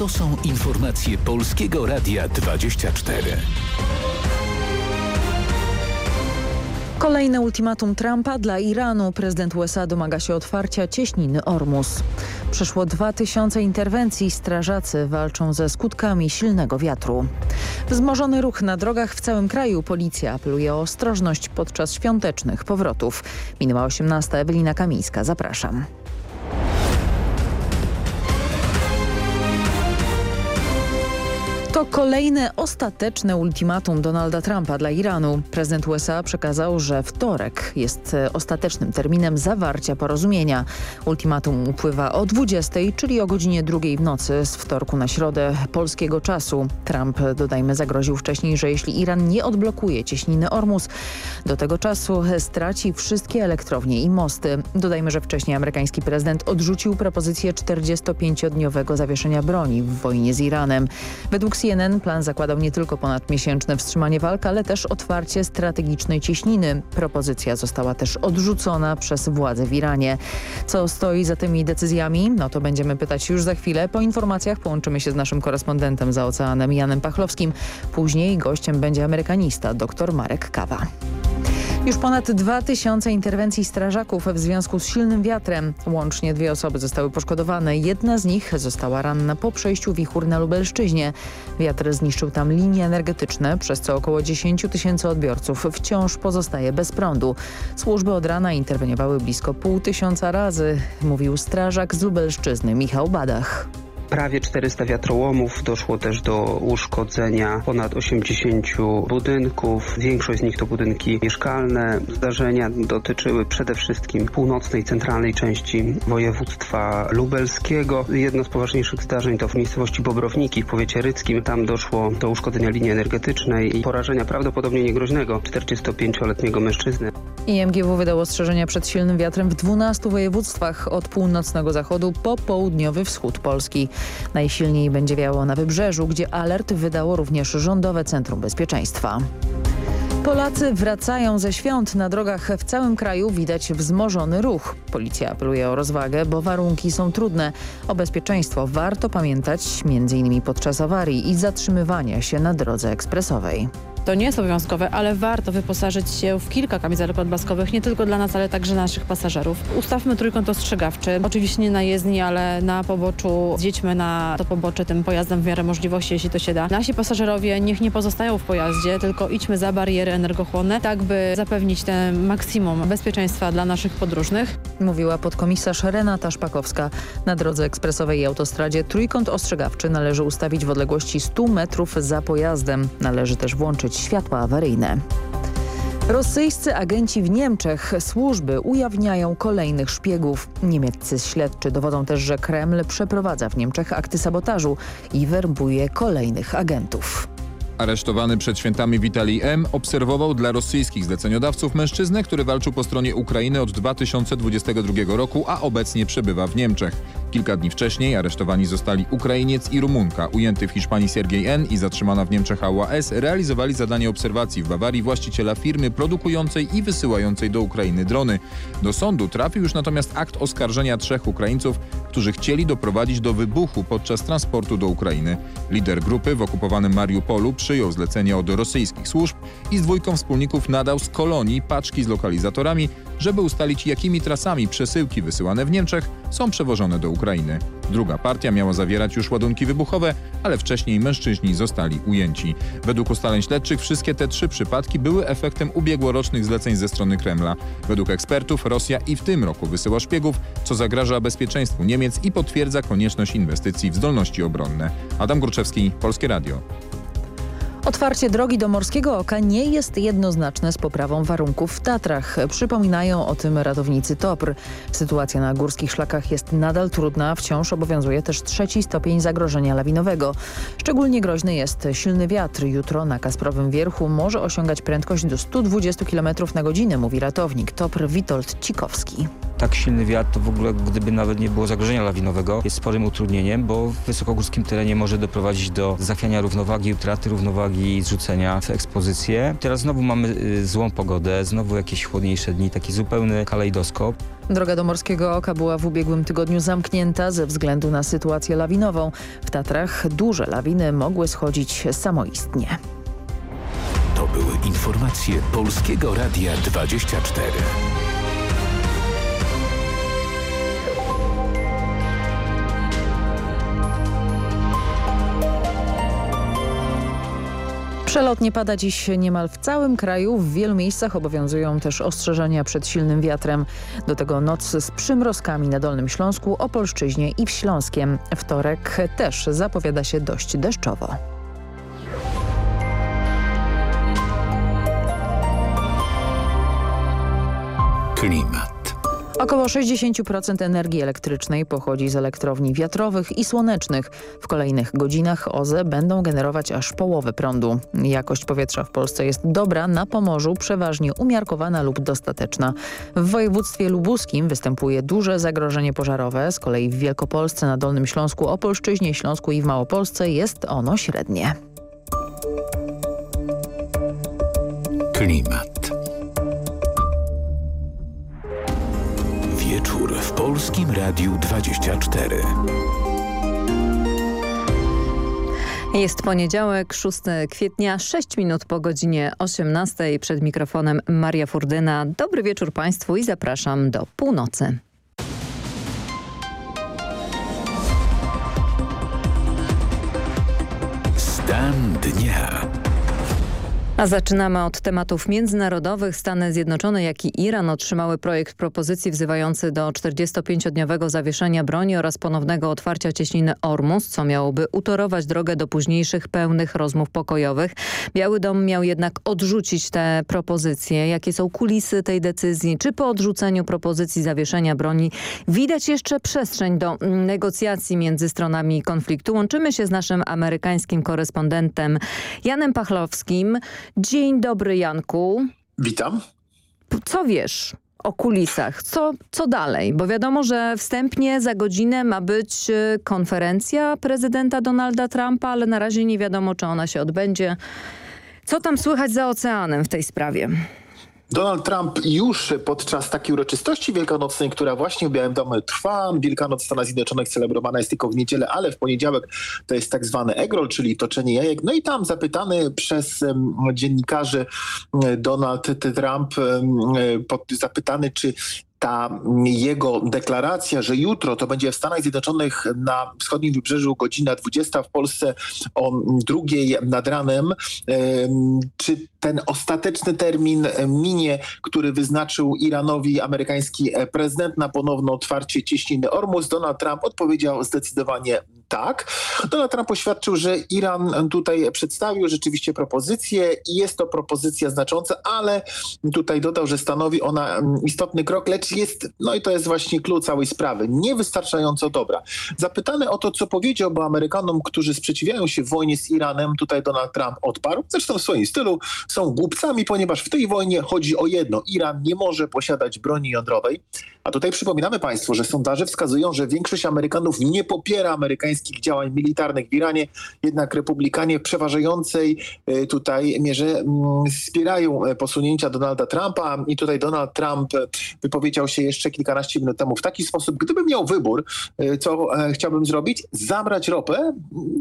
To są informacje Polskiego Radia 24. Kolejne ultimatum Trumpa dla Iranu. Prezydent USA domaga się otwarcia cieśniny Ormus. Przeszło 2000 interwencji. Strażacy walczą ze skutkami silnego wiatru. Wzmożony ruch na drogach w całym kraju. Policja apeluje o ostrożność podczas świątecznych powrotów. Minęła 18. Ewelina Kamińska. Zapraszam. To kolejne ostateczne ultimatum Donalda Trumpa dla Iranu. Prezydent USA przekazał, że wtorek jest e, ostatecznym terminem zawarcia porozumienia. Ultimatum upływa o 20, czyli o godzinie drugiej w nocy z wtorku na środę polskiego czasu. Trump, dodajmy, zagroził wcześniej, że jeśli Iran nie odblokuje cieśniny Ormus, do tego czasu straci wszystkie elektrownie i mosty. Dodajmy, że wcześniej amerykański prezydent odrzucił propozycję 45-dniowego zawieszenia broni w wojnie z Iranem. Według CNN plan zakładał nie tylko ponadmiesięczne wstrzymanie walk, ale też otwarcie strategicznej cieśniny. Propozycja została też odrzucona przez władze w Iranie. Co stoi za tymi decyzjami? No to będziemy pytać już za chwilę. Po informacjach połączymy się z naszym korespondentem za oceanem Janem Pachlowskim. Później gościem będzie amerykanista dr Marek Kawa. Już ponad 2000 interwencji strażaków w związku z silnym wiatrem. Łącznie dwie osoby zostały poszkodowane. Jedna z nich została ranna po przejściu wichur na Lubelszczyźnie. Wiatr zniszczył tam linie energetyczne, przez co około 10 tysięcy odbiorców wciąż pozostaje bez prądu. Służby od rana interweniowały blisko pół tysiąca razy, mówił strażak z Lubelszczyzny Michał Badach prawie 400 wiatrołomów. Doszło też do uszkodzenia ponad 80 budynków. Większość z nich to budynki mieszkalne. Zdarzenia dotyczyły przede wszystkim północnej, centralnej części województwa lubelskiego. Jedno z poważniejszych zdarzeń to w miejscowości Bobrowniki w powiecie ryckim. Tam doszło do uszkodzenia linii energetycznej i porażenia prawdopodobnie niegroźnego 45-letniego mężczyzny. IMGW wydał ostrzeżenia przed silnym wiatrem w 12 województwach od północnego zachodu po południowy wschód Polski. Najsilniej będzie wiało na wybrzeżu, gdzie alert wydało również Rządowe Centrum Bezpieczeństwa. Polacy wracają ze świąt. Na drogach w całym kraju widać wzmożony ruch. Policja apeluje o rozwagę, bo warunki są trudne. O bezpieczeństwo warto pamiętać m.in. podczas awarii i zatrzymywania się na drodze ekspresowej. To nie jest obowiązkowe, ale warto wyposażyć się w kilka kamizelek odblaskowych, nie tylko dla nas, ale także naszych pasażerów. Ustawmy trójkąt ostrzegawczy, oczywiście nie na jezdni, ale na poboczu. Zjedźmy na to pobocze tym pojazdem w miarę możliwości, jeśli to się da. Nasi pasażerowie niech nie pozostają w pojaździe, tylko idźmy za bariery energochłonne, tak by zapewnić ten maksimum bezpieczeństwa dla naszych podróżnych. Mówiła podkomisarz Renata Szpakowska. Na drodze ekspresowej i autostradzie trójkąt ostrzegawczy należy ustawić w odległości 100 metrów za pojazdem. Należy też włączyć światła awaryjne. Rosyjscy agenci w Niemczech służby ujawniają kolejnych szpiegów. Niemieccy śledczy dowodzą też, że Kreml przeprowadza w Niemczech akty sabotażu i werbuje kolejnych agentów. Aresztowany przed świętami Witalij M. obserwował dla rosyjskich zleceniodawców mężczyznę, który walczył po stronie Ukrainy od 2022 roku, a obecnie przebywa w Niemczech. Kilka dni wcześniej aresztowani zostali Ukrainiec i Rumunka. Ujęty w Hiszpanii Siergiej N. i zatrzymana w Niemczech Ała S. realizowali zadanie obserwacji w Bawarii właściciela firmy produkującej i wysyłającej do Ukrainy drony. Do sądu trafił już natomiast akt oskarżenia trzech Ukraińców, którzy chcieli doprowadzić do wybuchu podczas transportu do Ukrainy. Lider grupy w okupowanym Mariupolu przyjął zlecenie od rosyjskich służb i z dwójką wspólników nadał z kolonii paczki z lokalizatorami, żeby ustalić jakimi trasami przesyłki wysyłane w Niemczech są przewożone do Ukrainy. Druga partia miała zawierać już ładunki wybuchowe, ale wcześniej mężczyźni zostali ujęci. Według ustaleń śledczych wszystkie te trzy przypadki były efektem ubiegłorocznych zleceń ze strony Kremla. Według ekspertów Rosja i w tym roku wysyła szpiegów, co zagraża bezpieczeństwu Niemiec i potwierdza konieczność inwestycji w zdolności obronne. Adam Gruczewski, Polskie Radio. Otwarcie drogi do Morskiego Oka nie jest jednoznaczne z poprawą warunków w Tatrach. Przypominają o tym ratownicy TOPR. Sytuacja na górskich szlakach jest nadal trudna, wciąż obowiązuje też trzeci stopień zagrożenia lawinowego. Szczególnie groźny jest silny wiatr. Jutro na Kasprowym Wierchu może osiągać prędkość do 120 km na godzinę, mówi ratownik TOPR Witold Cikowski tak silny wiatr to w ogóle, gdyby nawet nie było zagrożenia lawinowego, jest sporym utrudnieniem, bo w wysokogórskim terenie może doprowadzić do zachwiania równowagi, utraty równowagi i zrzucenia w ekspozycję. Teraz znowu mamy y, złą pogodę, znowu jakieś chłodniejsze dni, taki zupełny kalejdoskop. Droga do Morskiego Oka była w ubiegłym tygodniu zamknięta ze względu na sytuację lawinową. W Tatrach duże lawiny mogły schodzić samoistnie. To były informacje Polskiego Radia 24. Przelotnie pada dziś niemal w całym kraju. W wielu miejscach obowiązują też ostrzeżenia przed silnym wiatrem. Do tego noc z przymrozkami na Dolnym Śląsku, Opolszczyźnie i w Śląskiem. Wtorek też zapowiada się dość deszczowo. Klimat. Około 60% energii elektrycznej pochodzi z elektrowni wiatrowych i słonecznych. W kolejnych godzinach OZE będą generować aż połowę prądu. Jakość powietrza w Polsce jest dobra, na Pomorzu przeważnie umiarkowana lub dostateczna. W województwie lubuskim występuje duże zagrożenie pożarowe, z kolei w Wielkopolsce, na Dolnym Śląsku, Opolszczyźnie, Śląsku i w Małopolsce jest ono średnie. Klimat. Wieczór w Polskim Radiu 24. Jest poniedziałek, 6 kwietnia, 6 minut po godzinie 18. Przed mikrofonem Maria Furdyna. Dobry wieczór Państwu i zapraszam do północy. Stan dnia. A zaczynamy od tematów międzynarodowych. Stany Zjednoczone, jak i Iran otrzymały projekt propozycji wzywający do 45-dniowego zawieszenia broni oraz ponownego otwarcia cieśniny Ormus, co miałoby utorować drogę do późniejszych pełnych rozmów pokojowych. Biały Dom miał jednak odrzucić te propozycje. Jakie są kulisy tej decyzji? Czy po odrzuceniu propozycji zawieszenia broni widać jeszcze przestrzeń do negocjacji między stronami konfliktu? Łączymy się z naszym amerykańskim korespondentem Janem Pachlowskim. Dzień dobry Janku. Witam. Co wiesz o kulisach? Co, co dalej? Bo wiadomo, że wstępnie za godzinę ma być y, konferencja prezydenta Donalda Trumpa, ale na razie nie wiadomo, czy ona się odbędzie. Co tam słychać za oceanem w tej sprawie? Donald Trump już podczas takiej uroczystości wielkanocnej, która właśnie w Białym Domu trwa, Wielkanoc w Stanach Zjednoczonych celebrowana jest tylko w niedzielę, ale w poniedziałek to jest tak zwany egg czyli toczenie jajek. No i tam zapytany przez dziennikarzy Donald Trump, um, zapytany, czy ta jego deklaracja, że jutro to będzie w Stanach Zjednoczonych na wschodnim wybrzeżu godzina 20, w Polsce o drugiej nad ranem, czy ten ostateczny termin minie, który wyznaczył Iranowi amerykański prezydent? Na ponowne otwarcie cieśniny Ormus, Donald Trump odpowiedział zdecydowanie tak. Donald Trump oświadczył, że Iran tutaj przedstawił rzeczywiście propozycję i jest to propozycja znacząca, ale tutaj dodał, że stanowi ona istotny krok, lecz jest, no i to jest właśnie klucz całej sprawy, niewystarczająco dobra. Zapytany o to, co powiedziałby Amerykanom, którzy sprzeciwiają się wojnie z Iranem, tutaj Donald Trump odparł, zresztą w swoim stylu, są głupcami, ponieważ w tej wojnie chodzi o jedno. Iran nie może posiadać broni jądrowej, a tutaj przypominamy Państwu, że sondaże wskazują, że większość Amerykanów nie popiera amerykańskich działań militarnych w Iranie, jednak republikanie w przeważającej tutaj mierze wspierają posunięcia Donalda Trumpa. I tutaj Donald Trump wypowiedział się jeszcze kilkanaście minut temu w taki sposób, gdybym miał wybór, co chciałbym zrobić, zabrać ropę,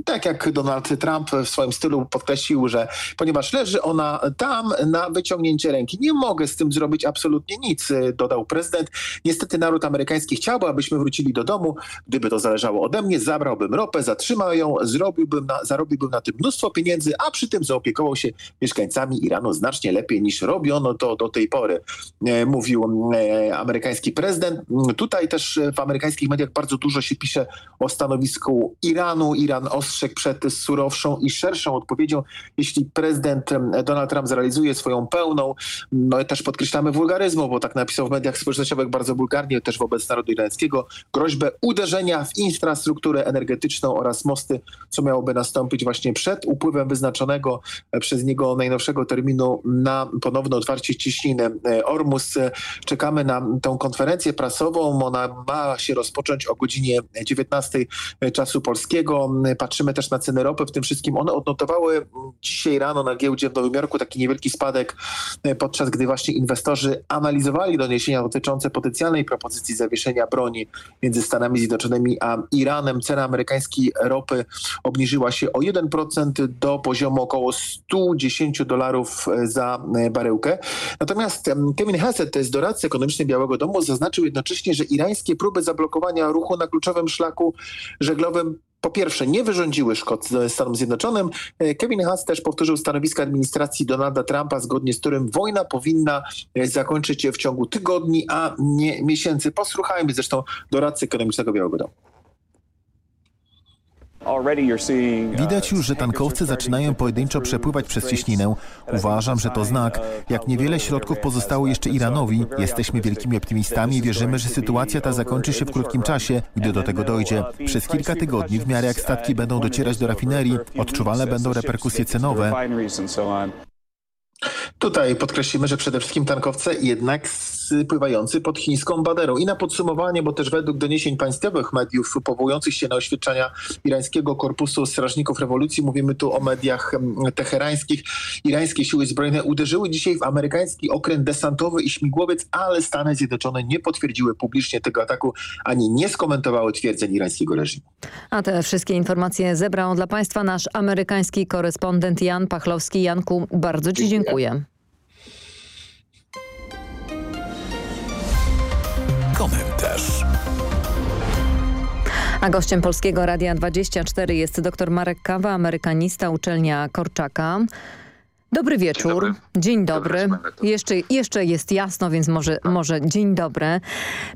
tak jak Donald Trump w swoim stylu podkreślił, że ponieważ leży ona tam na wyciągnięcie ręki, nie mogę z tym zrobić absolutnie nic, dodał prezydent. Niestety naród amerykański chciałby, abyśmy wrócili do domu. Gdyby to zależało ode mnie, zabrałbym ropę, zatrzymał ją, zrobiłbym na, zarobiłbym na tym mnóstwo pieniędzy, a przy tym zaopiekował się mieszkańcami Iranu znacznie lepiej niż robiono to do tej pory, e, mówił e, amerykański prezydent. Tutaj też w amerykańskich mediach bardzo dużo się pisze o stanowisku Iranu. Iran ostrzegł przed surowszą i szerszą odpowiedzią, jeśli prezydent Donald Trump zrealizuje swoją pełną, no też podkreślamy wulgaryzmu, bo tak napisał w mediach społecznościowych bardzo wulgarnie też wobec narodu irańskiego, groźbę uderzenia w infrastrukturę energetyczną oraz mosty, co miałoby nastąpić właśnie przed upływem wyznaczonego przez niego najnowszego terminu na ponowne otwarcie ciśniny Ormus. Czekamy na tą konferencję prasową. Ona ma się rozpocząć o godzinie 19 czasu polskiego. Patrzymy też na ceny ropy w tym wszystkim. One odnotowały dzisiaj rano na giełdzie w Nowym Jorku taki niewielki spadek, podczas gdy właśnie inwestorzy analizowali doniesienia dotyczące potencjalnej propozycji zawieszenia broni między Stanami Zjednoczonymi a Iranem. Cena amerykańskiej ropy obniżyła się o 1% do poziomu około 110 dolarów za baryłkę. Natomiast Kevin Hassett, to jest doradca ekonomiczny Białego Domu, zaznaczył jednocześnie, że irańskie próby zablokowania ruchu na kluczowym szlaku żeglowym po pierwsze nie wyrządziły szkód Stanom Zjednoczonym. Kevin Haas też powtórzył stanowisko administracji Donalda Trumpa, zgodnie z którym wojna powinna zakończyć się w ciągu tygodni, a nie miesięcy. Posłuchajmy zresztą doradcy ekonomicznego Białego Domu. Widać już, że tankowce zaczynają pojedynczo przepływać przez cieśninę. Uważam, że to znak. Jak niewiele środków pozostało jeszcze Iranowi, jesteśmy wielkimi optymistami i wierzymy, że sytuacja ta zakończy się w krótkim czasie, gdy do tego dojdzie. Przez kilka tygodni, w miarę jak statki będą docierać do rafinerii, odczuwalne będą reperkusje cenowe. Tutaj podkreślimy, że przede wszystkim tankowce jednak spływający pod chińską baderą. I na podsumowanie, bo też według doniesień państwowych mediów powołujących się na oświadczenia irańskiego korpusu strażników rewolucji, mówimy tu o mediach teherańskich, irańskie siły zbrojne uderzyły dzisiaj w amerykański okręt desantowy i śmigłowiec, ale Stany Zjednoczone nie potwierdziły publicznie tego ataku, ani nie skomentowały twierdzeń irańskiego reżimu. A te wszystkie informacje zebrał dla Państwa nasz amerykański korespondent Jan Pachlowski. Janku, bardzo Ci dziękuję. Dziękuję. Komentarz. A gościem Polskiego Radia 24 jest dr Marek Kawa, amerykanista, uczelnia Korczaka. Dobry wieczór. Dzień dobry. Dzień dobry. dobry jeszcze, jeszcze jest jasno, więc może, może dzień dobry.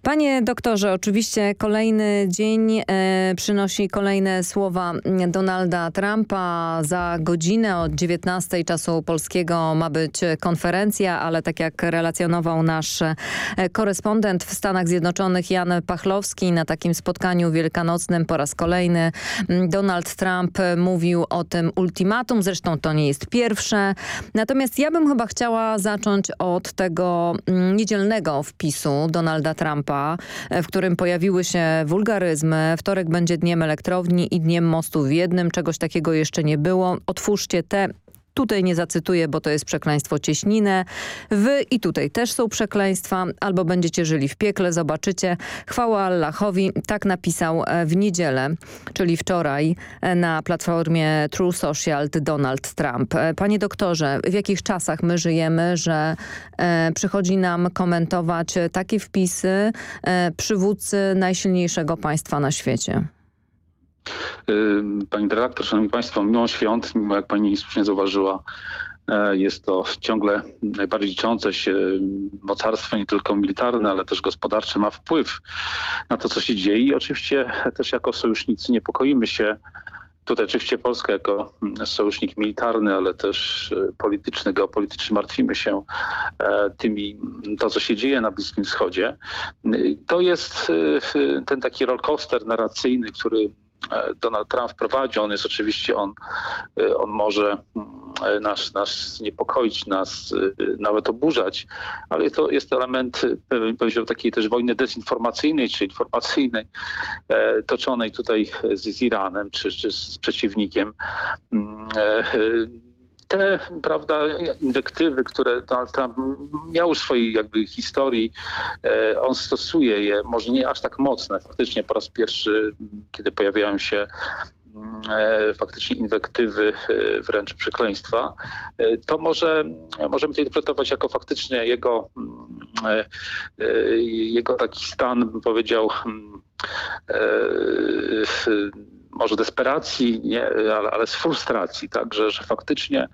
Panie doktorze, oczywiście kolejny dzień e, przynosi kolejne słowa Donalda Trumpa. Za godzinę od 19 czasu polskiego ma być konferencja, ale tak jak relacjonował nasz e, korespondent w Stanach Zjednoczonych Jan Pachlowski na takim spotkaniu wielkanocnym po raz kolejny Donald Trump mówił o tym ultimatum. Zresztą to nie jest pierwsze. Natomiast ja bym chyba chciała zacząć od tego mm, niedzielnego wpisu Donalda Trumpa, e, w którym pojawiły się wulgaryzmy. Wtorek będzie dniem elektrowni i dniem mostu w jednym. Czegoś takiego jeszcze nie było. Otwórzcie te Tutaj nie zacytuję, bo to jest przekleństwo cieśninę. Wy i tutaj też są przekleństwa, albo będziecie żyli w piekle, zobaczycie. Chwała Allahowi, tak napisał e, w niedzielę, czyli wczoraj e, na platformie True Social Donald Trump. E, panie doktorze, w jakich czasach my żyjemy, że e, przychodzi nam komentować takie wpisy e, przywódcy najsilniejszego państwa na świecie? Pani dyrektor, szanowni państwo, mimo świąt, mimo jak pani słusznie zauważyła, e, jest to ciągle najbardziej liczące się mocarstwo, nie tylko militarne, ale też gospodarcze ma wpływ na to, co się dzieje i oczywiście też jako sojusznicy niepokoimy się Tutaj oczywiście Polska jako sojusznik militarny, ale też e, polityczny, geopolityczny martwimy się e, tymi, to co się dzieje na Bliskim Wschodzie. To jest ten taki rollercoaster narracyjny, który Donald Trump wprowadzi. On jest oczywiście, on, e, on może mm, nas, nas niepokoić, nas e, nawet oburzać, ale to jest element powiedział, takiej też wojny dezinformacyjnej, czy informacyjnej, toczonej tutaj z, z Iranem, czy, czy z przeciwnikiem mm, te prawda, inwektywy, które Donald Trump miał w swojej jakby historii, e, on stosuje je, może nie aż tak mocne. Faktycznie po raz pierwszy, kiedy pojawiają się e, faktycznie inwektywy, e, wręcz przekleństwa, to może, możemy to interpretować jako faktycznie jego, jego taki stan, bym powiedział, może desperacji, nie, ale, ale z frustracji, tak, że, że faktycznie,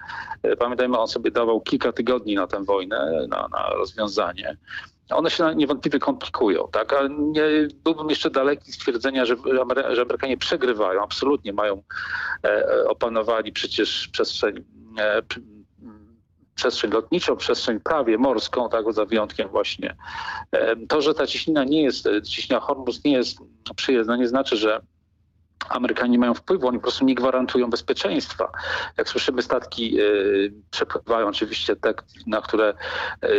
e, pamiętajmy, on sobie dawał kilka tygodni na tę wojnę, na, na rozwiązanie. One się niewątpliwie komplikują, tak? Ale nie byłbym jeszcze daleki stwierdzenia, że, że Amerykanie przegrywają. Absolutnie mają, e, opanowali przecież przestrzeń e, przestrzeń lotniczą, przestrzeń prawie morską, tak, za wyjątkiem właśnie. E, to, że ta ciśnina nie jest, ciśnina Hormuz nie jest przyjezdna, nie znaczy, że Amerykanie mają wpływu, oni po prostu nie gwarantują bezpieczeństwa. Jak słyszymy, statki y, przepływają oczywiście te, na które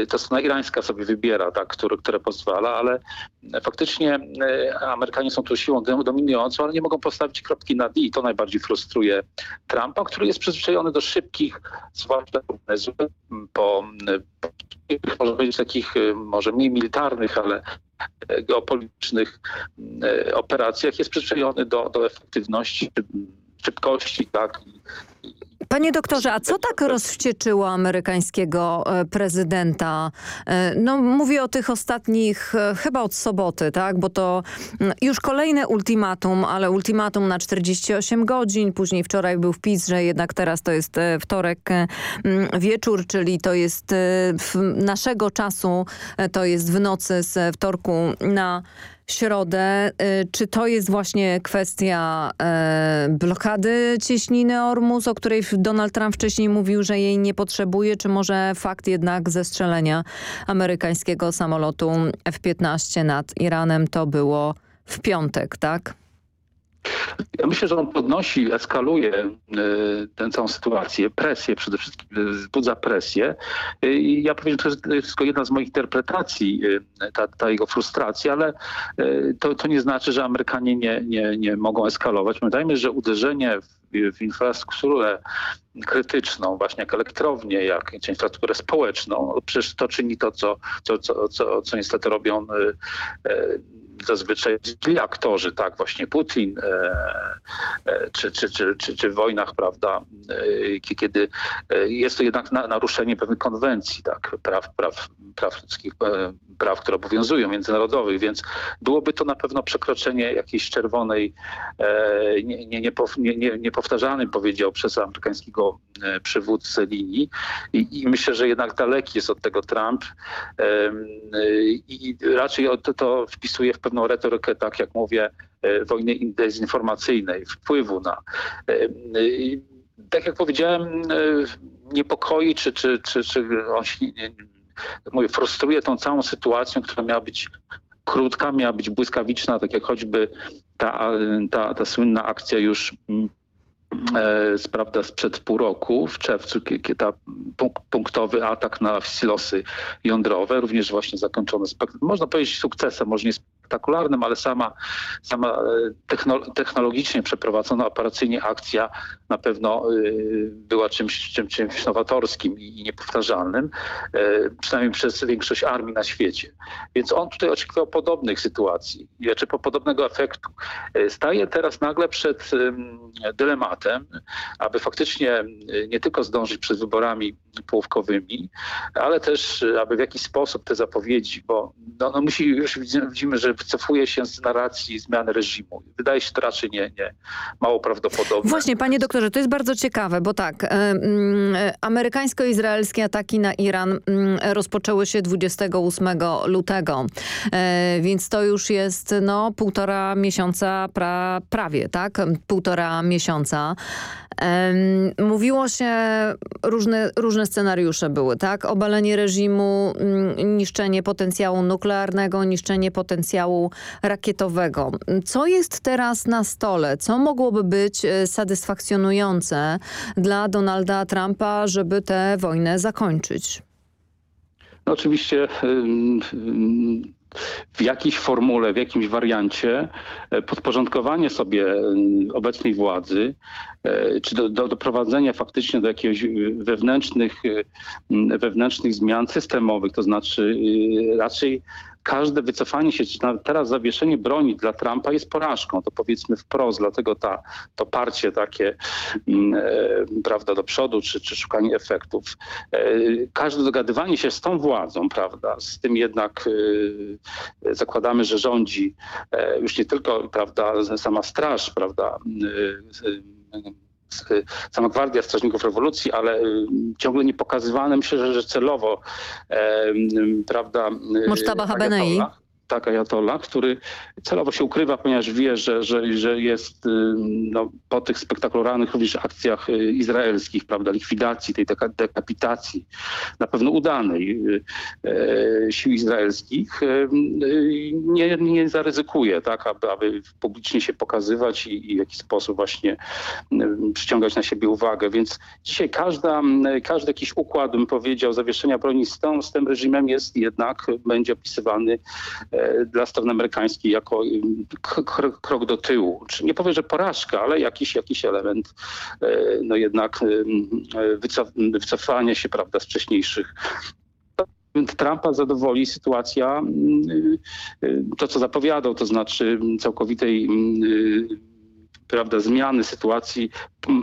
y, to strona irańska sobie wybiera, tak, które, które pozwala, ale faktycznie y, Amerykanie są tu siłą dominującą, ale nie mogą postawić kropki na D i to najbardziej frustruje Trumpa, który jest przyzwyczajony do szybkich, zwłaszcza po może być takich może mniej militarnych, ale geopolitycznych e, operacjach jest przyczyniony do, do efektywności, szybkości, tak, Panie doktorze, a co tak rozwścieczyło amerykańskiego e, prezydenta? E, no mówię o tych ostatnich, chyba od soboty, tak? Bo to mm, już kolejne ultimatum, ale ultimatum na 48 godzin. Później wczoraj był wpis, że jednak teraz to jest wtorek mm, wieczór, czyli to jest naszego czasu, to jest w nocy z wtorku na środę. Y, czy to jest właśnie kwestia e, blokady cieśniny Ormus, o której Donald Trump wcześniej mówił, że jej nie potrzebuje, czy może fakt jednak zestrzelenia amerykańskiego samolotu F-15 nad Iranem to było w piątek, tak? Ja myślę, że on podnosi, eskaluje e, tę całą sytuację, presję przede wszystkim, e, wzbudza presję. E, I ja powiem, że to jest, tylko jedna z moich interpretacji, ta, ta jego frustracja, ale to, to nie znaczy, że Amerykanie nie, nie, nie mogą eskalować. Pamiętajmy, że uderzenie w, w infrastrukturę krytyczną, właśnie jak elektrownię, jak infrastrukturę społeczną, przecież to czyni to, co, co, co, co, co niestety robią zazwyczaj źli aktorzy, tak, właśnie Putin, e, e, czy, czy, czy, czy, w wojnach, prawda, e, kiedy jest to jednak naruszenie pewnych konwencji, tak, praw, praw, praw ludzkich, praw, które obowiązują, międzynarodowych, więc byłoby to na pewno przekroczenie jakiejś czerwonej, nie, nie, nie, nie, niepowtarzalnej, powiedział przez amerykańskiego przywódcę linii. I, i myślę, że jednak daleki jest od tego Trump i raczej to, to wpisuje w pewną retorykę, tak jak mówię, e, wojny dezinformacyjnej, wpływu na... E, e, tak jak powiedziałem, niepokoi, czy, czy, czy, czy on się, mówię, frustruje tą całą sytuacją, która miała być krótka, miała być błyskawiczna, tak jak choćby ta, ta, ta słynna akcja już mm, e, prawda, sprzed pół roku, w czerwcu, kiedy ta punktowy atak na silosy jądrowe, również właśnie zakończony, można powiedzieć sukcesem, może nie spektakularnym, ale sama, sama e, technologicznie przeprowadzona operacyjnie akcja na pewno e, była czymś, czymś, czymś nowatorskim i niepowtarzalnym, e, przynajmniej przez większość armii na świecie. Więc on tutaj oczekiwał podobnych sytuacji, czy podobnego efektu. Staje teraz nagle przed dylematem, aby faktycznie nie tylko zdążyć przed wyborami połówkowymi, ale też aby w jakiś sposób te zapowiedzi, bo no, no musi, już widzimy, że wycofuje się z narracji zmiany reżimu. Wydaje się to raczej nie, nie mało prawdopodobne. Właśnie, panie doktorze, to jest bardzo ciekawe, bo tak, amerykańsko-izraelskie ataki na Iran rozpoczęły się 28 lutego, e, więc to już jest no półtora miesiąca pra, prawie, tak? Półtora miesiąca. Mówiło się, różne, różne scenariusze były, tak? Obalenie reżimu, mm, niszczenie potencjału nuklearnego, niszczenie potencjału rakietowego. Co jest teraz na stole? Co mogłoby być e, satysfakcjonujące dla Donalda Trumpa, żeby tę wojnę zakończyć? No oczywiście w jakiejś formule, w jakimś wariancie e, podporządkowanie sobie obecnej władzy, e, czy do, do, doprowadzenia faktycznie do jakichś wewnętrznych, wewnętrznych zmian systemowych, to znaczy raczej każde wycofanie się, czy teraz zawieszenie broni dla Trumpa jest porażką, to powiedzmy wprost, dlatego ta, to parcie takie mm, e, prawda, do przodu, czy, czy szukanie efektów. E, każde dogadywanie się z tą władzą, prawda, z tym jednak e, zakładamy, że rządzi już nie tylko prawda, sama straż, prawda, sama Gwardia Strażników Rewolucji, ale ciągle nie pokazywane, myślę, że, że celowo, prawda... Musztaba Habenei. Tak, Ayatollah, który celowo się ukrywa, ponieważ wie, że, że, że jest no, po tych spektakularnych również akcjach izraelskich, prawda, likwidacji, tej dekapitacji, na pewno udanej sił izraelskich, nie, nie zaryzykuje, tak, aby, aby publicznie się pokazywać i, i w jakiś sposób właśnie przyciągać na siebie uwagę. Więc dzisiaj każda, każdy jakiś układ, bym powiedział, zawieszenia broni z, tą, z tym reżimem jest jednak, będzie opisywany e, dla strony amerykańskiej jako krok do tyłu. Czy nie powiem, że porażka, ale jakiś, jakiś element e, no jednak wycof wycofania się prawda, z wcześniejszych Trumpa zadowoli sytuacja, to co zapowiadał, to znaczy całkowitej prawda, zmiany sytuacji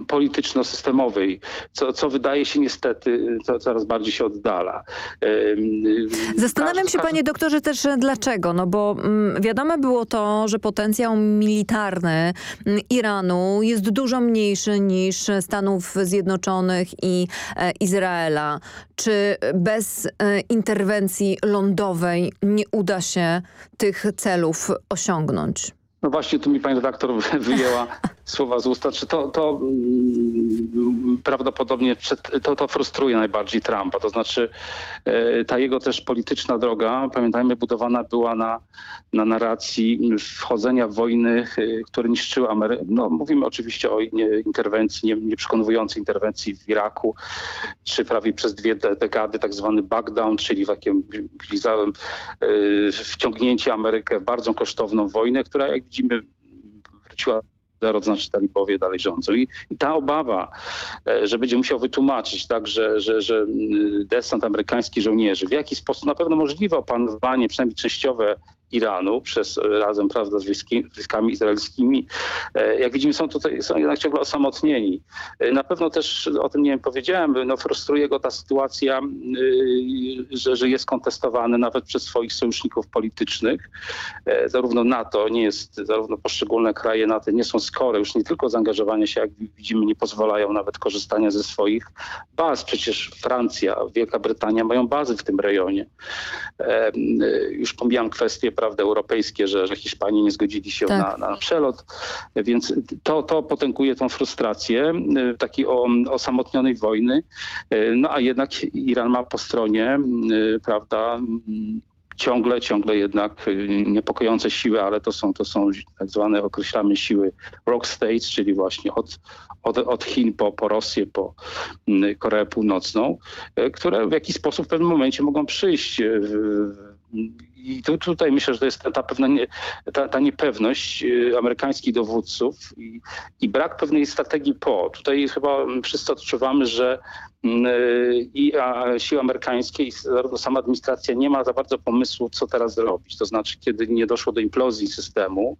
polityczno-systemowej, co, co wydaje się niestety co, coraz bardziej się oddala. Zastanawiam się panie doktorze też e, dlaczego, no bo mm, wiadome było to, że potencjał militarny mm, Iranu jest dużo mniejszy niż Stanów Zjednoczonych i e, Izraela. Czy bez e, interwencji lądowej nie uda się tych celów osiągnąć? No właśnie, tu mi pani redaktor wyjęła słowa z usta. Czy to, to mm, prawdopodobnie to, to frustruje najbardziej Trumpa. To znaczy e, ta jego też polityczna droga, pamiętajmy, budowana była na, na narracji wchodzenia w wojny, e, które niszczyły Amerykę. No, mówimy oczywiście o interwencji, nie, nieprzekonującej interwencji w Iraku, czy prawie przez dwie dekady tak zwany backdown, czyli takie e, wciągnięcie Amerykę w bardzo kosztowną wojnę, która widzimy wróciła zero, znaczy talibowie dalej rządzą. I, I, ta obawa, e, że będzie musiał wytłumaczyć tak, że, że, że mm, desant amerykańskich żołnierzy, w jaki sposób na pewno możliwe opanowanie, przynajmniej częściowe Iranu przez razem prawda, z wojskami izraelskimi. E, jak widzimy są tutaj są jednak ciągle osamotnieni. E, na pewno też o tym nie wiem, powiedziałem, no frustruje go ta sytuacja, że, że jest kontestowany nawet przez swoich sojuszników politycznych. E, zarówno NATO nie jest, zarówno poszczególne kraje NATO nie są skore, już nie tylko zaangażowanie się, jak widzimy, nie pozwalają nawet korzystania ze swoich baz. Przecież Francja, Wielka Brytania mają bazy w tym rejonie. Już pomijam kwestię prawda, europejskie, że, że Hiszpanie nie zgodzili się tak. na, na przelot, więc to, to potęguje tą frustrację y, takiej osamotnionej wojny. Y, no a jednak Iran ma po stronie, y, prawda, ciągle, ciągle jednak niepokojące siły, ale to są, to są tak zwane, określamy siły rock states, czyli właśnie od, od, od Chin po, po Rosję, po Koreę Północną, które w jakiś sposób w pewnym momencie mogą przyjść i tu, tutaj myślę, że to jest ta, ta pewna nie, ta, ta, niepewność y, amerykańskich dowódców i, i, brak pewnej strategii po. Tutaj chyba wszyscy odczuwamy, że mm, y, i siły amerykańskie i zarówno sama administracja nie ma za bardzo pomysłu, co teraz zrobić. To znaczy, kiedy nie doszło do implozji systemu,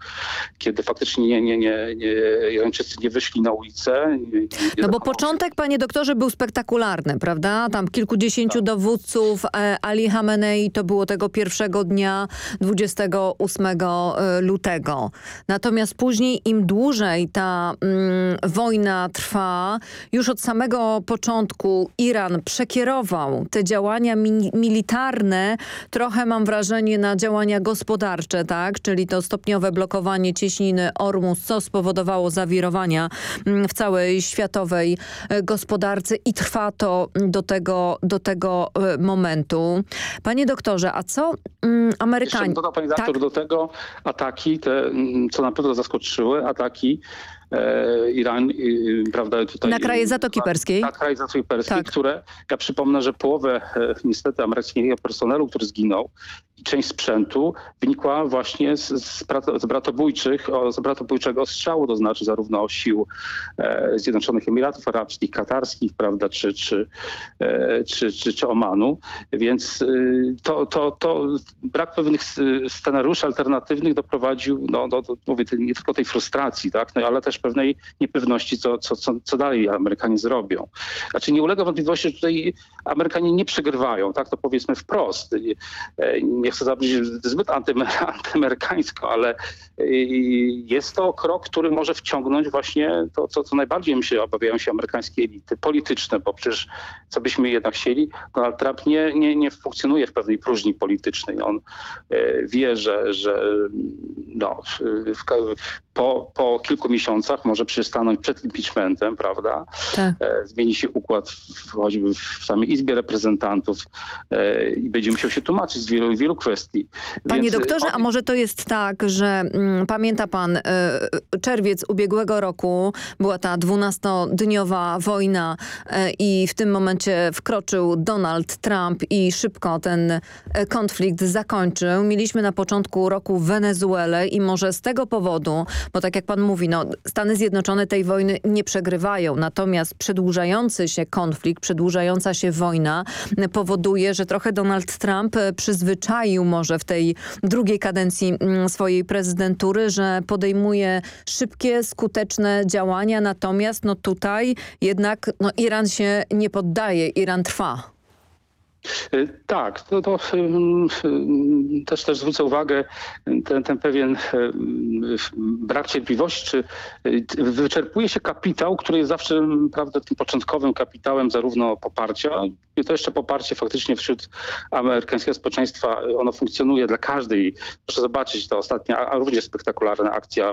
kiedy faktycznie nie, nie, nie, nie Irańczycy nie wyszli na ulicę. Nie, nie no bo początek, panie doktorze, był spektakularny, prawda? Tam kilkudziesięciu tak. dowódców, e, Ali Hamenei to było tego pierwszego dnia 28 e, lutego. Natomiast później im dłużej ta mm, wojna trwa, już od samego początku Iran przekierował te działania mi militarne, trochę mam wrażenie na działania gospodarcze, tak? Czyli to stopniowe blokowanie cieśniny Ormus, co spowodowało zawirowania mm, w całej światowej e, gospodarce i trwa to do tego, do tego e, momentu. Panie doktorze, a co mm, Amerykanie... Jeszcze dodał pani doktor tak? do tego ataki, te, mm, co na pewno zaskoczyły, ataki E, Iran, prawda, tutaj... Na kraje Zatoki Perskiej? Na kraje Zatoki Perskiej, tak. które, ja przypomnę, że połowę e, niestety amerykańskiego personelu, który zginął i część sprzętu wynikła właśnie z, z, z, bratobójczych, z bratobójczego ostrzału, to znaczy zarówno sił e, Zjednoczonych Emiratów Arabskich, Katarskich, prawda, czy, czy, e, czy, czy, czy Omanu. Więc y, to, to, to brak pewnych scenariuszy alternatywnych doprowadził no, do, do, mówię, nie tylko tej frustracji, tak, no, ale też pewnej niepewności, co, co, co, co dalej Amerykanie zrobią. Znaczy nie ulega wątpliwości, że tutaj Amerykanie nie przegrywają, tak to powiedzmy wprost. Nie chcę zabrzmieć zbyt antyamerykańsko, ale jest to krok, który może wciągnąć właśnie to, co, co najbardziej mi się obawiają się amerykańskie elity polityczne, bo przecież co byśmy jednak chcieli, Donald Trump nie, nie, nie funkcjonuje w pewnej próżni politycznej. On wie, że, że no, po, po kilku miesiącach może przystanąć przed impeachmentem, prawda? Tak. E, zmieni się układ w, choćby w samej Izbie Reprezentantów e, i będzie musiał się tłumaczyć z wielu, wielu kwestii. Panie Więc doktorze, on... a może to jest tak, że mm, pamięta pan, y, czerwiec ubiegłego roku była ta dwunastodniowa wojna y, i w tym momencie wkroczył Donald Trump i szybko ten konflikt zakończył. Mieliśmy na początku roku Wenezuelę i może z tego powodu bo tak jak pan mówi, no, Stany Zjednoczone tej wojny nie przegrywają, natomiast przedłużający się konflikt, przedłużająca się wojna powoduje, że trochę Donald Trump przyzwyczaił może w tej drugiej kadencji mm, swojej prezydentury, że podejmuje szybkie, skuteczne działania, natomiast no tutaj jednak no, Iran się nie poddaje, Iran trwa. Y, tak, to, to też, też zwrócę uwagę, ten, ten pewien y, brak cierpliwości, czy y, wyczerpuje się kapitał, który jest zawsze prawda, tym początkowym kapitałem zarówno poparcia, i to jeszcze poparcie faktycznie wśród amerykańskiego społeczeństwa, ono funkcjonuje dla każdej. Proszę zobaczyć, to ostatnia, a również spektakularna akcja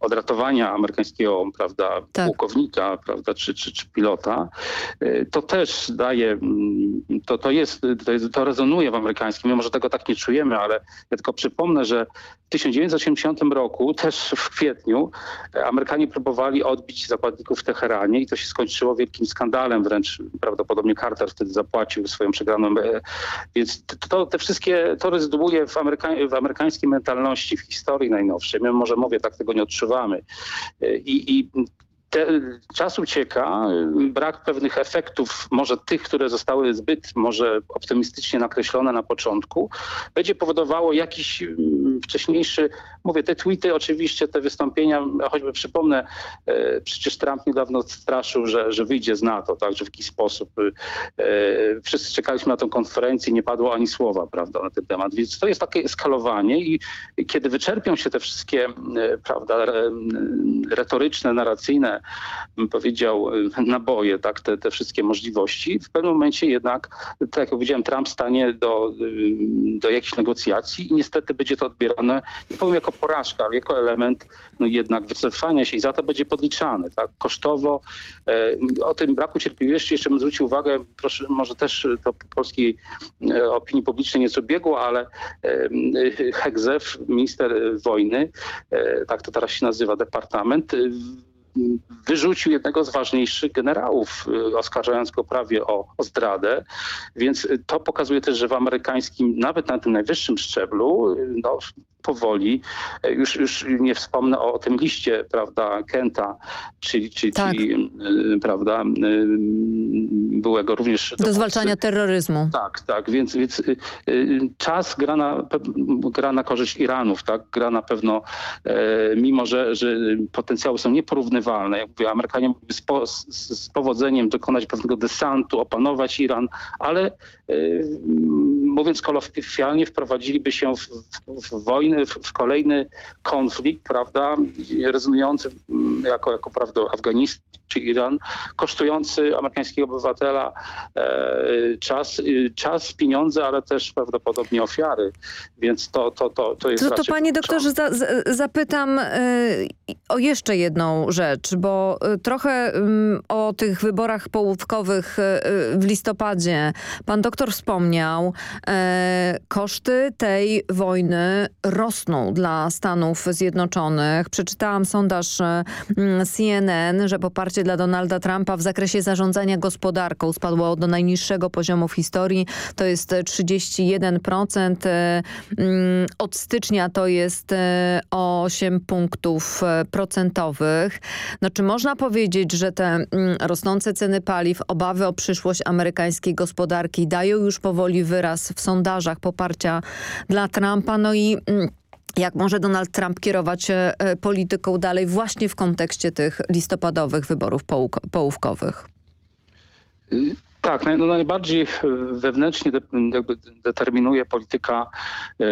odratowania amerykańskiego prawda, tak. pułkownika prawda, czy, czy, czy pilota. To też daje to, to, jest, to, jest, to rezonuje w amerykańskim, mimo że tego tak nie czujemy, ale ja tylko przypomnę, że w 1980 roku, też w kwietniu, Amerykanie próbowali odbić zakładników w Teheranie i to się skończyło wielkim skandalem, wręcz prawdopodobnie Carter wtedy zapłacił swoją przegraną. E, więc to, te wszystkie, to rezyduje w, ameryka, w amerykańskiej mentalności, w historii najnowszej. My może mówię, tak tego nie odczuwamy. E, I, i te, czas ucieka, brak pewnych efektów, może tych, które zostały zbyt może optymistycznie nakreślone na początku, będzie powodowało jakiś mm, wcześniejszy, mówię, te tweety oczywiście, te wystąpienia, choćby przypomnę, e, przecież Trump niedawno straszył, że, że wyjdzie z NATO, tak, że w jakiś sposób e, wszyscy czekaliśmy na tę konferencję, nie padło ani słowa, prawda, na ten temat, więc to jest takie eskalowanie i kiedy wyczerpią się te wszystkie, e, prawda, retoryczne, narracyjne bym powiedział, naboje, tak, te, te wszystkie możliwości. W pewnym momencie jednak, tak jak powiedziałem, Trump stanie do, do jakichś negocjacji i niestety będzie to odbierane, nie powiem jako porażka, ale jako element no jednak wycofania się i za to będzie podliczany, tak, kosztowo. E, o tym braku cierpliwości jeszcze bym zwrócił uwagę, proszę, może też to polskiej e, opinii publicznej nieco biegło, ale e, Hegzew, minister wojny, tak to teraz się nazywa, departament, wyrzucił jednego z ważniejszych generałów, y, oskarżając go prawie o, o zdradę. Więc to pokazuje też, że w amerykańskim, nawet na tym najwyższym szczeblu, y, no, powoli, y, już, już nie wspomnę o tym liście, prawda, Kenta, czyli, czyli, tak. czyli prawda, byłego również... Do zwalczania terroryzmu. Tak, tak, więc, więc czas gra na, gra na korzyść Iranów, tak, gra na pewno, mimo że, że potencjały są nieporównywalne. Jak mówię, Amerykanie mogliby z, po, z, z, powodzeniem dokonać pewnego desantu, opanować Iran, ale mówiąc kolokwialnie wprowadziliby się w, w, wojnę, w, w, kolejny konflikt, prawda, rezonujący mm, jako, jako prawda, Afganistan czy Iran, kosztujący amerykańskiego obywatela e, czas, czas, pieniądze, ale też prawdopodobnie ofiary. Więc to, to, to, to jest To, to panie doktorze za, zapytam y, o jeszcze jedną rzecz, bo y, trochę y, o tych wyborach połówkowych w listopadzie pan doktor wspomniał. Koszty tej wojny rosną dla Stanów Zjednoczonych. Przeczytałam sondaż CNN, że poparcie dla Donalda Trumpa w zakresie zarządzania gospodarką spadło do najniższego poziomu w historii. To jest 31%. E, mm, od stycznia to jest 8 e, punktów e, procentowych. No, czy można powiedzieć, że te mm, rosnące ceny paliw, obawy o przyszłość amerykańskiej gospodarki dają już powoli wyraz w sondażach poparcia dla Trumpa? No i mm, Jak może Donald Trump kierować e, polityką dalej właśnie w kontekście tych listopadowych wyborów połówkowych? Tak, no najbardziej wewnętrznie determinuje polityka e,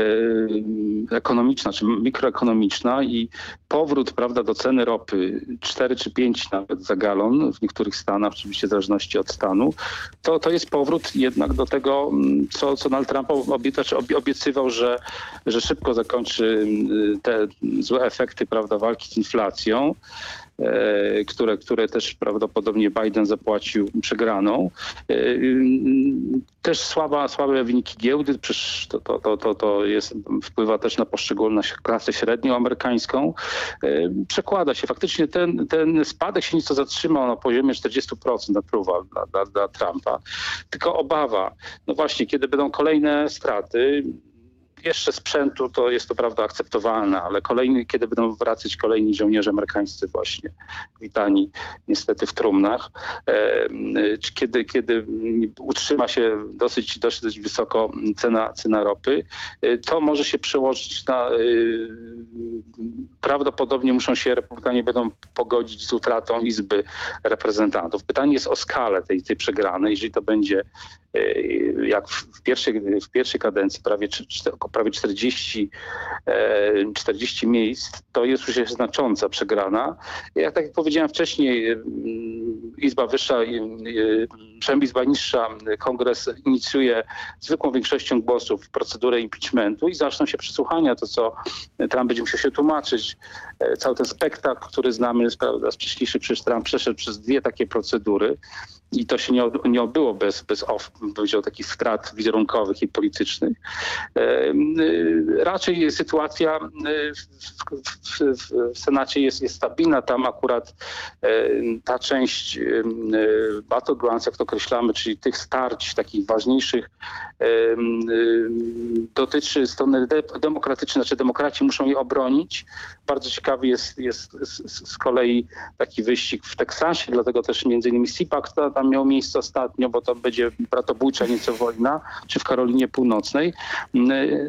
ekonomiczna, czy mikroekonomiczna i powrót prawda, do ceny ropy 4 czy 5 nawet za galon w niektórych stanach, oczywiście w zależności od stanu, to, to jest powrót jednak do tego, co, co Donald Trump obiecywał, że, że szybko zakończy te złe efekty prawda, walki z inflacją. E, które, które też prawdopodobnie Biden zapłacił przegraną. E, też słaba, słabe wyniki giełdy, przecież to, to, to, to, to jest, wpływa też na poszczególną klasę średnią amerykańską. E, przekłada się. Faktycznie ten, ten spadek się nieco zatrzymał na poziomie 40% approval dla, dla, dla Trumpa. Tylko obawa, no właśnie, kiedy będą kolejne straty, jeszcze sprzętu to jest to prawda akceptowalne, ale kolejny, kiedy będą wracać kolejni żołnierze amerykańscy właśnie witani niestety w trumnach, kiedy, kiedy utrzyma się dosyć, dosyć wysoko cena, cena ropy, e, to może się przełożyć na e, prawdopodobnie muszą się republikanie będą pogodzić z utratą Izby Reprezentantów. Pytanie jest o skalę tej, tej przegranej. Jeżeli to będzie jak w pierwszej, w pierwszej kadencji prawie, prawie 40, 40 e, miejsc, to jest już znacząca przegrana. Jak tak jak powiedziałem wcześniej, Izba Wyższa, przynajmniej Izba Niższa, Kongres inicjuje zwykłą większością głosów procedurę impeachmentu i zaczną się przesłuchania, to co Trump będzie musiał się tłumaczyć. E, cały ten spektakl, który znamy, prawda, wcześniejszy, przecież Trump przeszedł przez dwie takie procedury i to się nie, nie obyło bez, bez off, powiedział, takich strat wizerunkowych i politycznych. E, raczej sytuacja e, w, w, w, Senacie jest, jest stabilna. Tam akurat e, ta część battlegrounds, jak to określamy, czyli tych starć takich ważniejszych dotyczy strony demokratycznej, znaczy demokraci muszą je obronić. Bardzo ciekawy jest, jest z kolei taki wyścig w Teksasie, dlatego też między innymi CPAC tam miał miejsce ostatnio, bo to będzie bratobójcza nieco wojna, czy w Karolinie Północnej.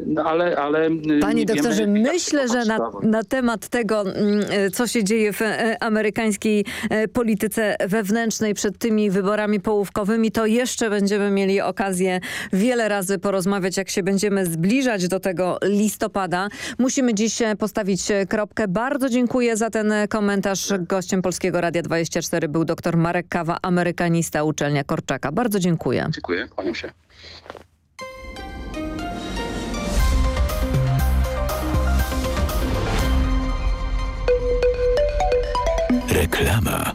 No, ale, ale Panie doktorze, wiemy, myślę, że na, na, temat tego, co się dzieje w e, amerykańskiej e, polityce wewnętrznej przed tymi wyborami połówkowymi, to jeszcze będziemy mieli okazję wiele razy porozmawiać, jak się będziemy zbliżać do tego listopada. Musimy dziś e, postawić kropkę. Bardzo dziękuję za ten komentarz. Gościem Polskiego Radia 24 był dr Marek Kawa, amerykanista Uczelnia Korczaka. Bardzo dziękuję. Dziękuję, kłaniam się. Reklama.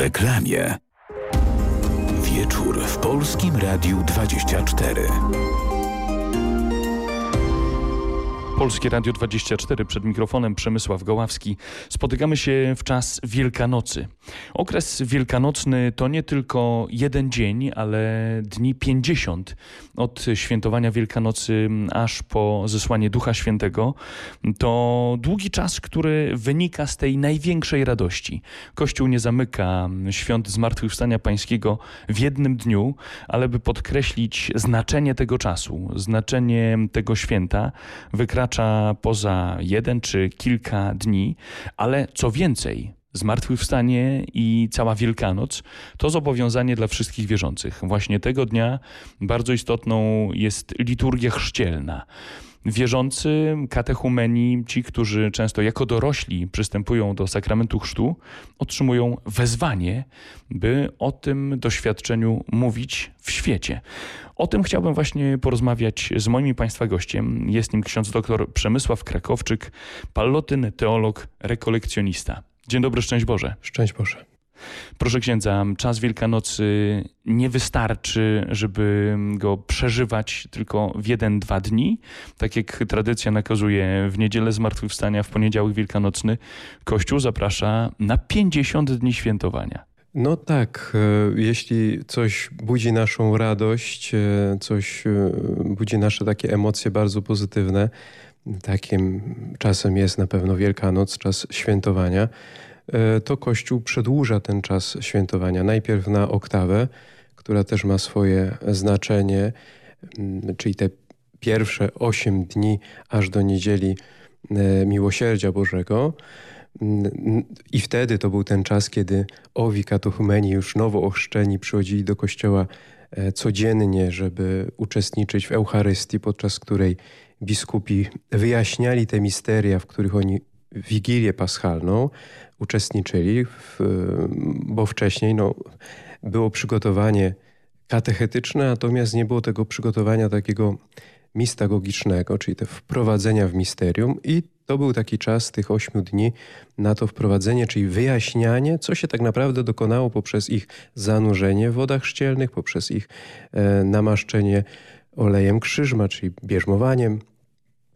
Reklamie. Wieczór w Polskim Radiu 24. Polskie Radio 24 przed mikrofonem Przemysław Goławski. Spotykamy się w czas Wielkanocy. Okres wielkanocny to nie tylko jeden dzień, ale dni 50 od świętowania Wielkanocy aż po zesłanie Ducha Świętego. To długi czas, który wynika z tej największej radości. Kościół nie zamyka świąt Zmartwychwstania Pańskiego w jednym dniu, ale by podkreślić znaczenie tego czasu, znaczenie tego święta, wykracza poza jeden czy kilka dni, ale co więcej, Zmartwychwstanie i cała Wielkanoc to zobowiązanie dla wszystkich wierzących. Właśnie tego dnia bardzo istotną jest liturgia chrzcielna. Wierzący, katechumeni, ci, którzy często jako dorośli przystępują do sakramentu chrztu, otrzymują wezwanie, by o tym doświadczeniu mówić w świecie. O tym chciałbym właśnie porozmawiać z moim Państwa gościem. Jest nim ksiądz dr Przemysław Krakowczyk, pallotyn, teolog, rekolekcjonista. Dzień dobry, szczęść Boże. Szczęść Boże. Proszę księdza, czas Wielkanocy nie wystarczy, żeby go przeżywać tylko w jeden, dwa dni. Tak jak tradycja nakazuje w niedzielę Zmartwychwstania, w poniedziałek wielkanocny, Kościół zaprasza na 50 dni świętowania. No tak, e, jeśli coś budzi naszą radość, e, coś e, budzi nasze takie emocje bardzo pozytywne, takim czasem jest na pewno Wielkanoc, czas świętowania, to Kościół przedłuża ten czas świętowania. Najpierw na oktawę, która też ma swoje znaczenie, mm, czyli te pierwsze osiem dni aż do niedzieli Miłosierdzia Bożego. I wtedy to był ten czas, kiedy owi katochumeni już nowo ochrzczeni przychodzili do kościoła e, codziennie, żeby uczestniczyć w Eucharystii, podczas której biskupi wyjaśniali te misteria, w których oni Wigilię Paschalną uczestniczyli, w, bo wcześniej no, było przygotowanie katechetyczne, natomiast nie było tego przygotowania takiego mistagogicznego, czyli te wprowadzenia w misterium i to był taki czas tych ośmiu dni na to wprowadzenie, czyli wyjaśnianie, co się tak naprawdę dokonało poprzez ich zanurzenie w wodach szcielnych, poprzez ich e, namaszczenie olejem krzyżma, czyli bierzmowaniem,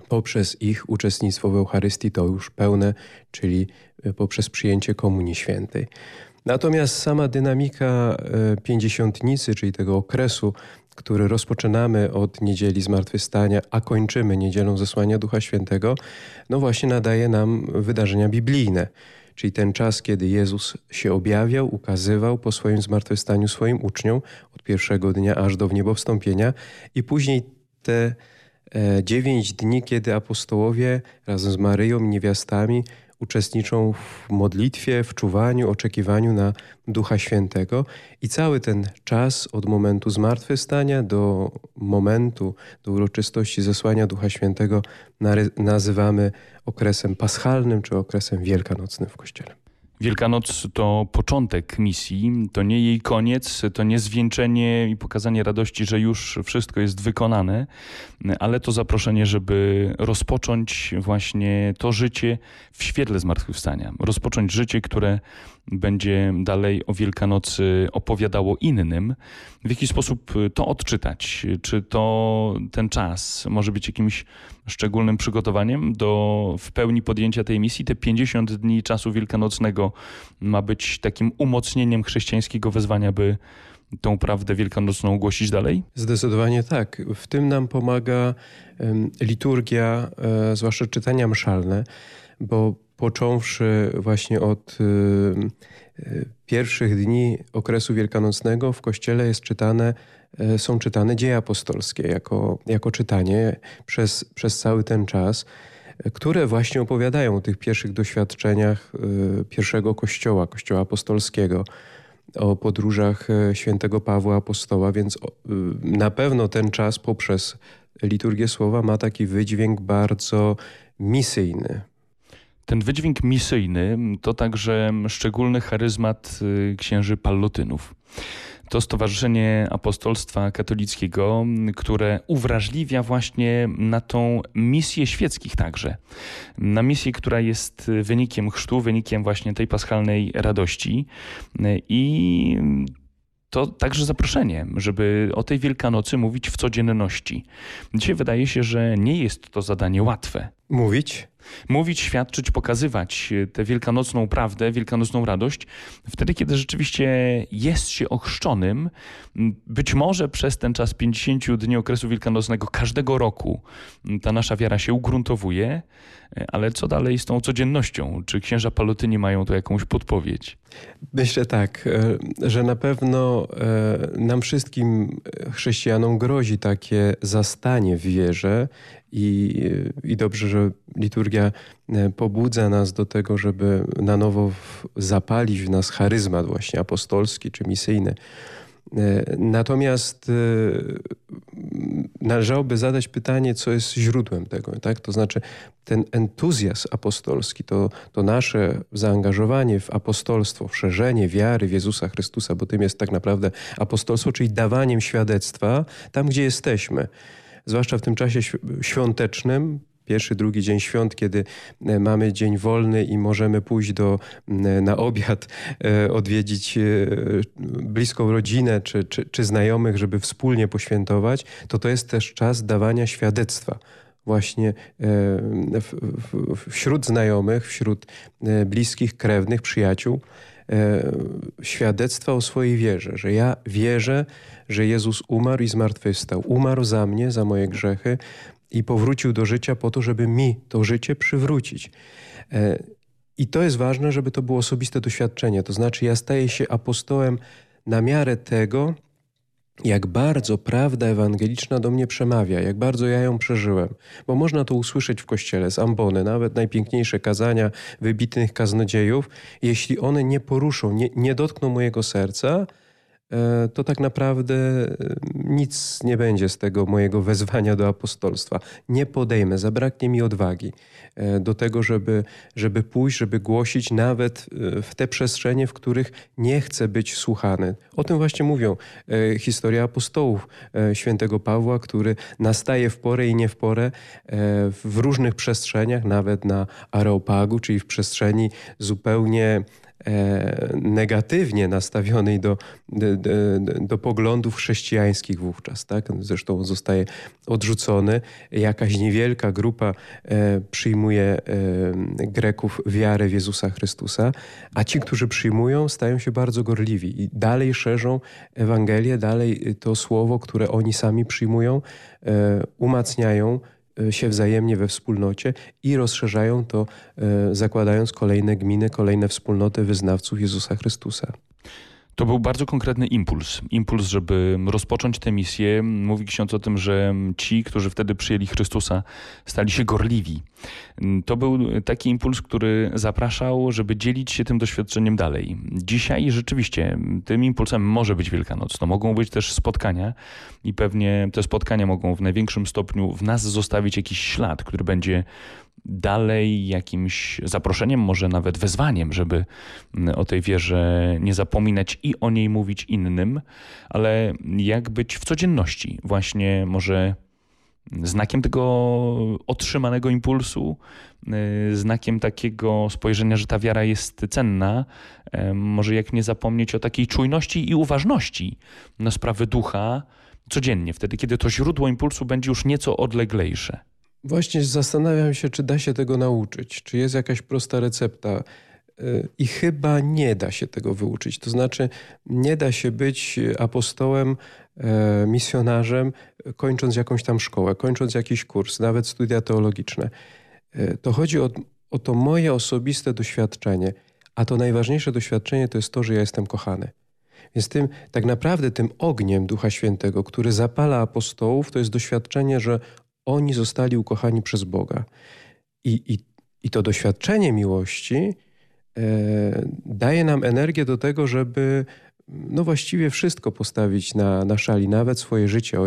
poprzez ich uczestnictwo w Eucharystii to już pełne, czyli e, poprzez przyjęcie Komunii Świętej. Natomiast sama dynamika e, pięćdziesiątnicy, czyli tego okresu, który rozpoczynamy od niedzieli Zmartwychwstania, a kończymy niedzielą Zesłania Ducha Świętego, no właśnie nadaje nam wydarzenia biblijne. Czyli ten czas, kiedy Jezus się objawiał, ukazywał po swoim zmartwychwstaniu swoim uczniom od pierwszego dnia aż do wniebowstąpienia i później te E, dziewięć dni, kiedy apostołowie razem z Maryją i niewiastami uczestniczą w modlitwie, w czuwaniu, oczekiwaniu na Ducha Świętego i cały ten czas od momentu zmartwychwstania do momentu, do uroczystości zesłania Ducha Świętego nazywamy okresem paschalnym czy okresem wielkanocnym w Kościele. Wielkanoc to początek misji, to nie jej koniec, to nie zwieńczenie i pokazanie radości, że już wszystko jest wykonane, ale to zaproszenie, żeby rozpocząć właśnie to życie w świetle zmartwychwstania. Rozpocząć życie, które będzie dalej o Wielkanocy opowiadało innym. W jaki sposób to odczytać? Czy to ten czas może być jakimś szczególnym przygotowaniem do w pełni podjęcia tej misji? Te 50 dni czasu wielkanocnego ma być takim umocnieniem chrześcijańskiego wezwania, by tą prawdę wielkanocną głosić dalej? Zdecydowanie tak. W tym nam pomaga liturgia, e, zwłaszcza czytania mszalne, bo począwszy właśnie od y, y, pierwszych dni okresu wielkanocnego w kościele jest czytane, e, są czytane dzieje apostolskie jako, jako czytanie przez, przez cały ten czas, które właśnie opowiadają o tych pierwszych doświadczeniach y, pierwszego kościoła, kościoła apostolskiego, o podróżach świętego Pawła Apostoła, więc na pewno ten czas poprzez liturgię słowa ma taki wydźwięk bardzo misyjny. Ten wydźwięk misyjny to także szczególny charyzmat y, księży Pallotynów. To Stowarzyszenie Apostolstwa Katolickiego, które uwrażliwia właśnie na tą misję świeckich także. Na misję, która jest wynikiem chrztu, wynikiem właśnie tej paschalnej radości. I to także zaproszenie, żeby o tej Wielkanocy mówić w codzienności. Dzisiaj wydaje się, że nie jest to zadanie łatwe. Mówić? Mówić, świadczyć, pokazywać tę wielkanocną prawdę, wielkanocną radość, wtedy, kiedy rzeczywiście jest się ochrzczonym, być może przez ten czas 50 dni okresu wielkanocnego każdego roku ta nasza wiara się ugruntowuje, ale co dalej z tą codziennością? Czy księża Palotyni mają tu jakąś podpowiedź? Myślę tak, e, że na pewno e, nam wszystkim chrześcijanom grozi takie zastanie w wierze i, i dobrze, że liturgia e, pobudza nas do tego, żeby na nowo zapalić w nas charyzmat właśnie apostolski czy misyjny. E, natomiast e, należałoby zadać pytanie, co jest źródłem tego. Tak? To znaczy ten entuzjazm apostolski, to, to nasze zaangażowanie w apostolstwo, w szerzenie wiary w Jezusa Chrystusa, bo tym jest tak naprawdę apostolstwo, czyli dawaniem świadectwa tam, gdzie jesteśmy zwłaszcza w tym czasie świątecznym, pierwszy, drugi dzień świąt, kiedy e, mamy dzień wolny i możemy pójść do, na obiad, e, odwiedzić e, bliską rodzinę czy, czy, czy znajomych, żeby wspólnie poświętować, to to jest też czas dawania świadectwa. Właśnie wśród znajomych, wśród bliskich, krewnych, przyjaciół, świadectwa o swojej wierze, że ja wierzę, że Jezus umarł i zmartwychwstał. Umarł za mnie, za moje grzechy i powrócił do życia po to, żeby mi to życie przywrócić. E, I to jest ważne, żeby to było osobiste doświadczenie. To znaczy ja staję się apostołem na miarę tego, jak bardzo prawda ewangeliczna do mnie przemawia, jak bardzo ja ją przeżyłem. Bo można to usłyszeć w kościele z ambony, nawet najpiękniejsze kazania wybitnych kaznodziejów. Jeśli one nie poruszą, nie, nie dotkną mojego serca, to tak naprawdę e, nic nie będzie z tego mojego wezwania do apostolstwa. Nie podejmę, zabraknie mi odwagi e, do tego, żeby, żeby pójść, żeby głosić nawet w te przestrzenie, w których nie chcę być słuchany. O tym właśnie mówią historia apostołów świętego Pawła, który nastaje w porę i nie w porę w różnych przestrzeniach, nawet na Areopagu, czyli w przestrzeni zupełnie E, negatywnie nastawionej do, do, do, poglądów chrześcijańskich wówczas. Tak? Zresztą zostaje odrzucony. Jakaś niewielka grupa e, przyjmuje e, Greków wiarę w Jezusa Chrystusa, a ci, którzy przyjmują, stają się bardzo gorliwi i dalej szerzą Ewangelię, dalej to słowo, które oni sami przyjmują, umacniają, E, się wzajemnie we wspólnocie i rozszerzają to, e, zakładając kolejne gminy, kolejne wspólnoty wyznawców Jezusa Chrystusa. To był bardzo konkretny impuls. Impuls, żeby rozpocząć tę misję. Mówi ksiądz o tym, że ci, którzy wtedy przyjęli Chrystusa, stali się gorliwi. To był taki impuls, który zapraszał, żeby dzielić się tym doświadczeniem dalej. Dzisiaj rzeczywiście tym impulsem może być Wielkanoc. To mogą być też spotkania i pewnie te spotkania mogą w największym stopniu w nas zostawić jakiś ślad, który będzie dalej jakimś zaproszeniem, może nawet wezwaniem, żeby o tej wierze nie zapominać i o niej mówić innym, ale jak być w codzienności, właśnie może znakiem tego otrzymanego impulsu, y, znakiem takiego spojrzenia, że ta wiara jest cenna, y, może jak nie zapomnieć o takiej czujności i uważności na sprawy ducha codziennie, wtedy kiedy to źródło impulsu będzie już nieco odleglejsze. Właśnie zastanawiam się, czy da się tego nauczyć, czy jest jakaś prosta recepta. Y, I chyba nie da się tego wyuczyć. To znaczy, nie da się być apostołem, e, misjonarzem, kończąc jakąś tam szkołę, kończąc jakiś kurs, nawet studia teologiczne. E, to chodzi o, o to moje osobiste doświadczenie. A to najważniejsze doświadczenie to jest to, że ja jestem kochany. Więc tym, tak naprawdę tym ogniem Ducha Świętego, który zapala apostołów, to jest doświadczenie, że oni zostali ukochani przez Boga. I, i, i to doświadczenie miłości e, daje nam energię do tego, żeby no właściwie wszystko postawić na, na szali, nawet swoje życie.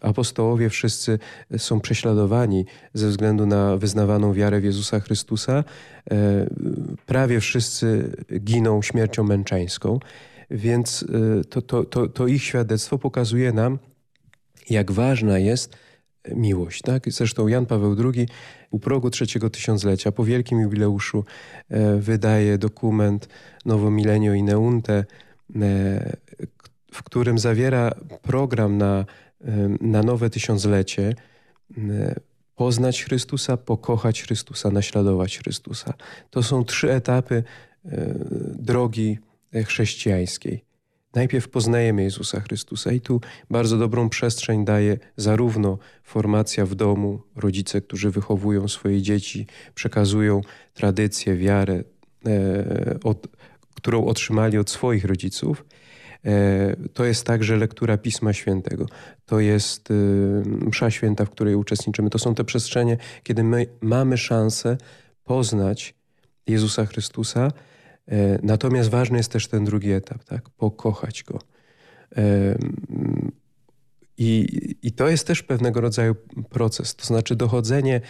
Apostołowie wszyscy są prześladowani ze względu na wyznawaną wiarę w Jezusa Chrystusa. E, prawie wszyscy giną śmiercią męczeńską, więc e, to, to, to, to ich świadectwo pokazuje nam, jak ważna jest miłość. Tak? Zresztą Jan Paweł II u progu trzeciego tysiąclecia, po wielkim jubileuszu, e, wydaje dokument Nowo Milenio i Neunte, e, w którym zawiera program na, na nowe tysiąclecie poznać Chrystusa, pokochać Chrystusa, naśladować Chrystusa. To są trzy etapy drogi chrześcijańskiej. Najpierw poznajemy Jezusa Chrystusa i tu bardzo dobrą przestrzeń daje zarówno formacja w domu, rodzice, którzy wychowują swoje dzieci, przekazują tradycję, wiarę, e, od, którą otrzymali od swoich rodziców. E, to jest także lektura Pisma Świętego. To jest e, msza święta, w której uczestniczymy. To są te przestrzenie, kiedy my mamy szansę poznać Jezusa Chrystusa, natomiast ważny jest też ten drugi etap, tak? pokochać go. E, I, I to jest też pewnego rodzaju proces, to znaczy dochodzenie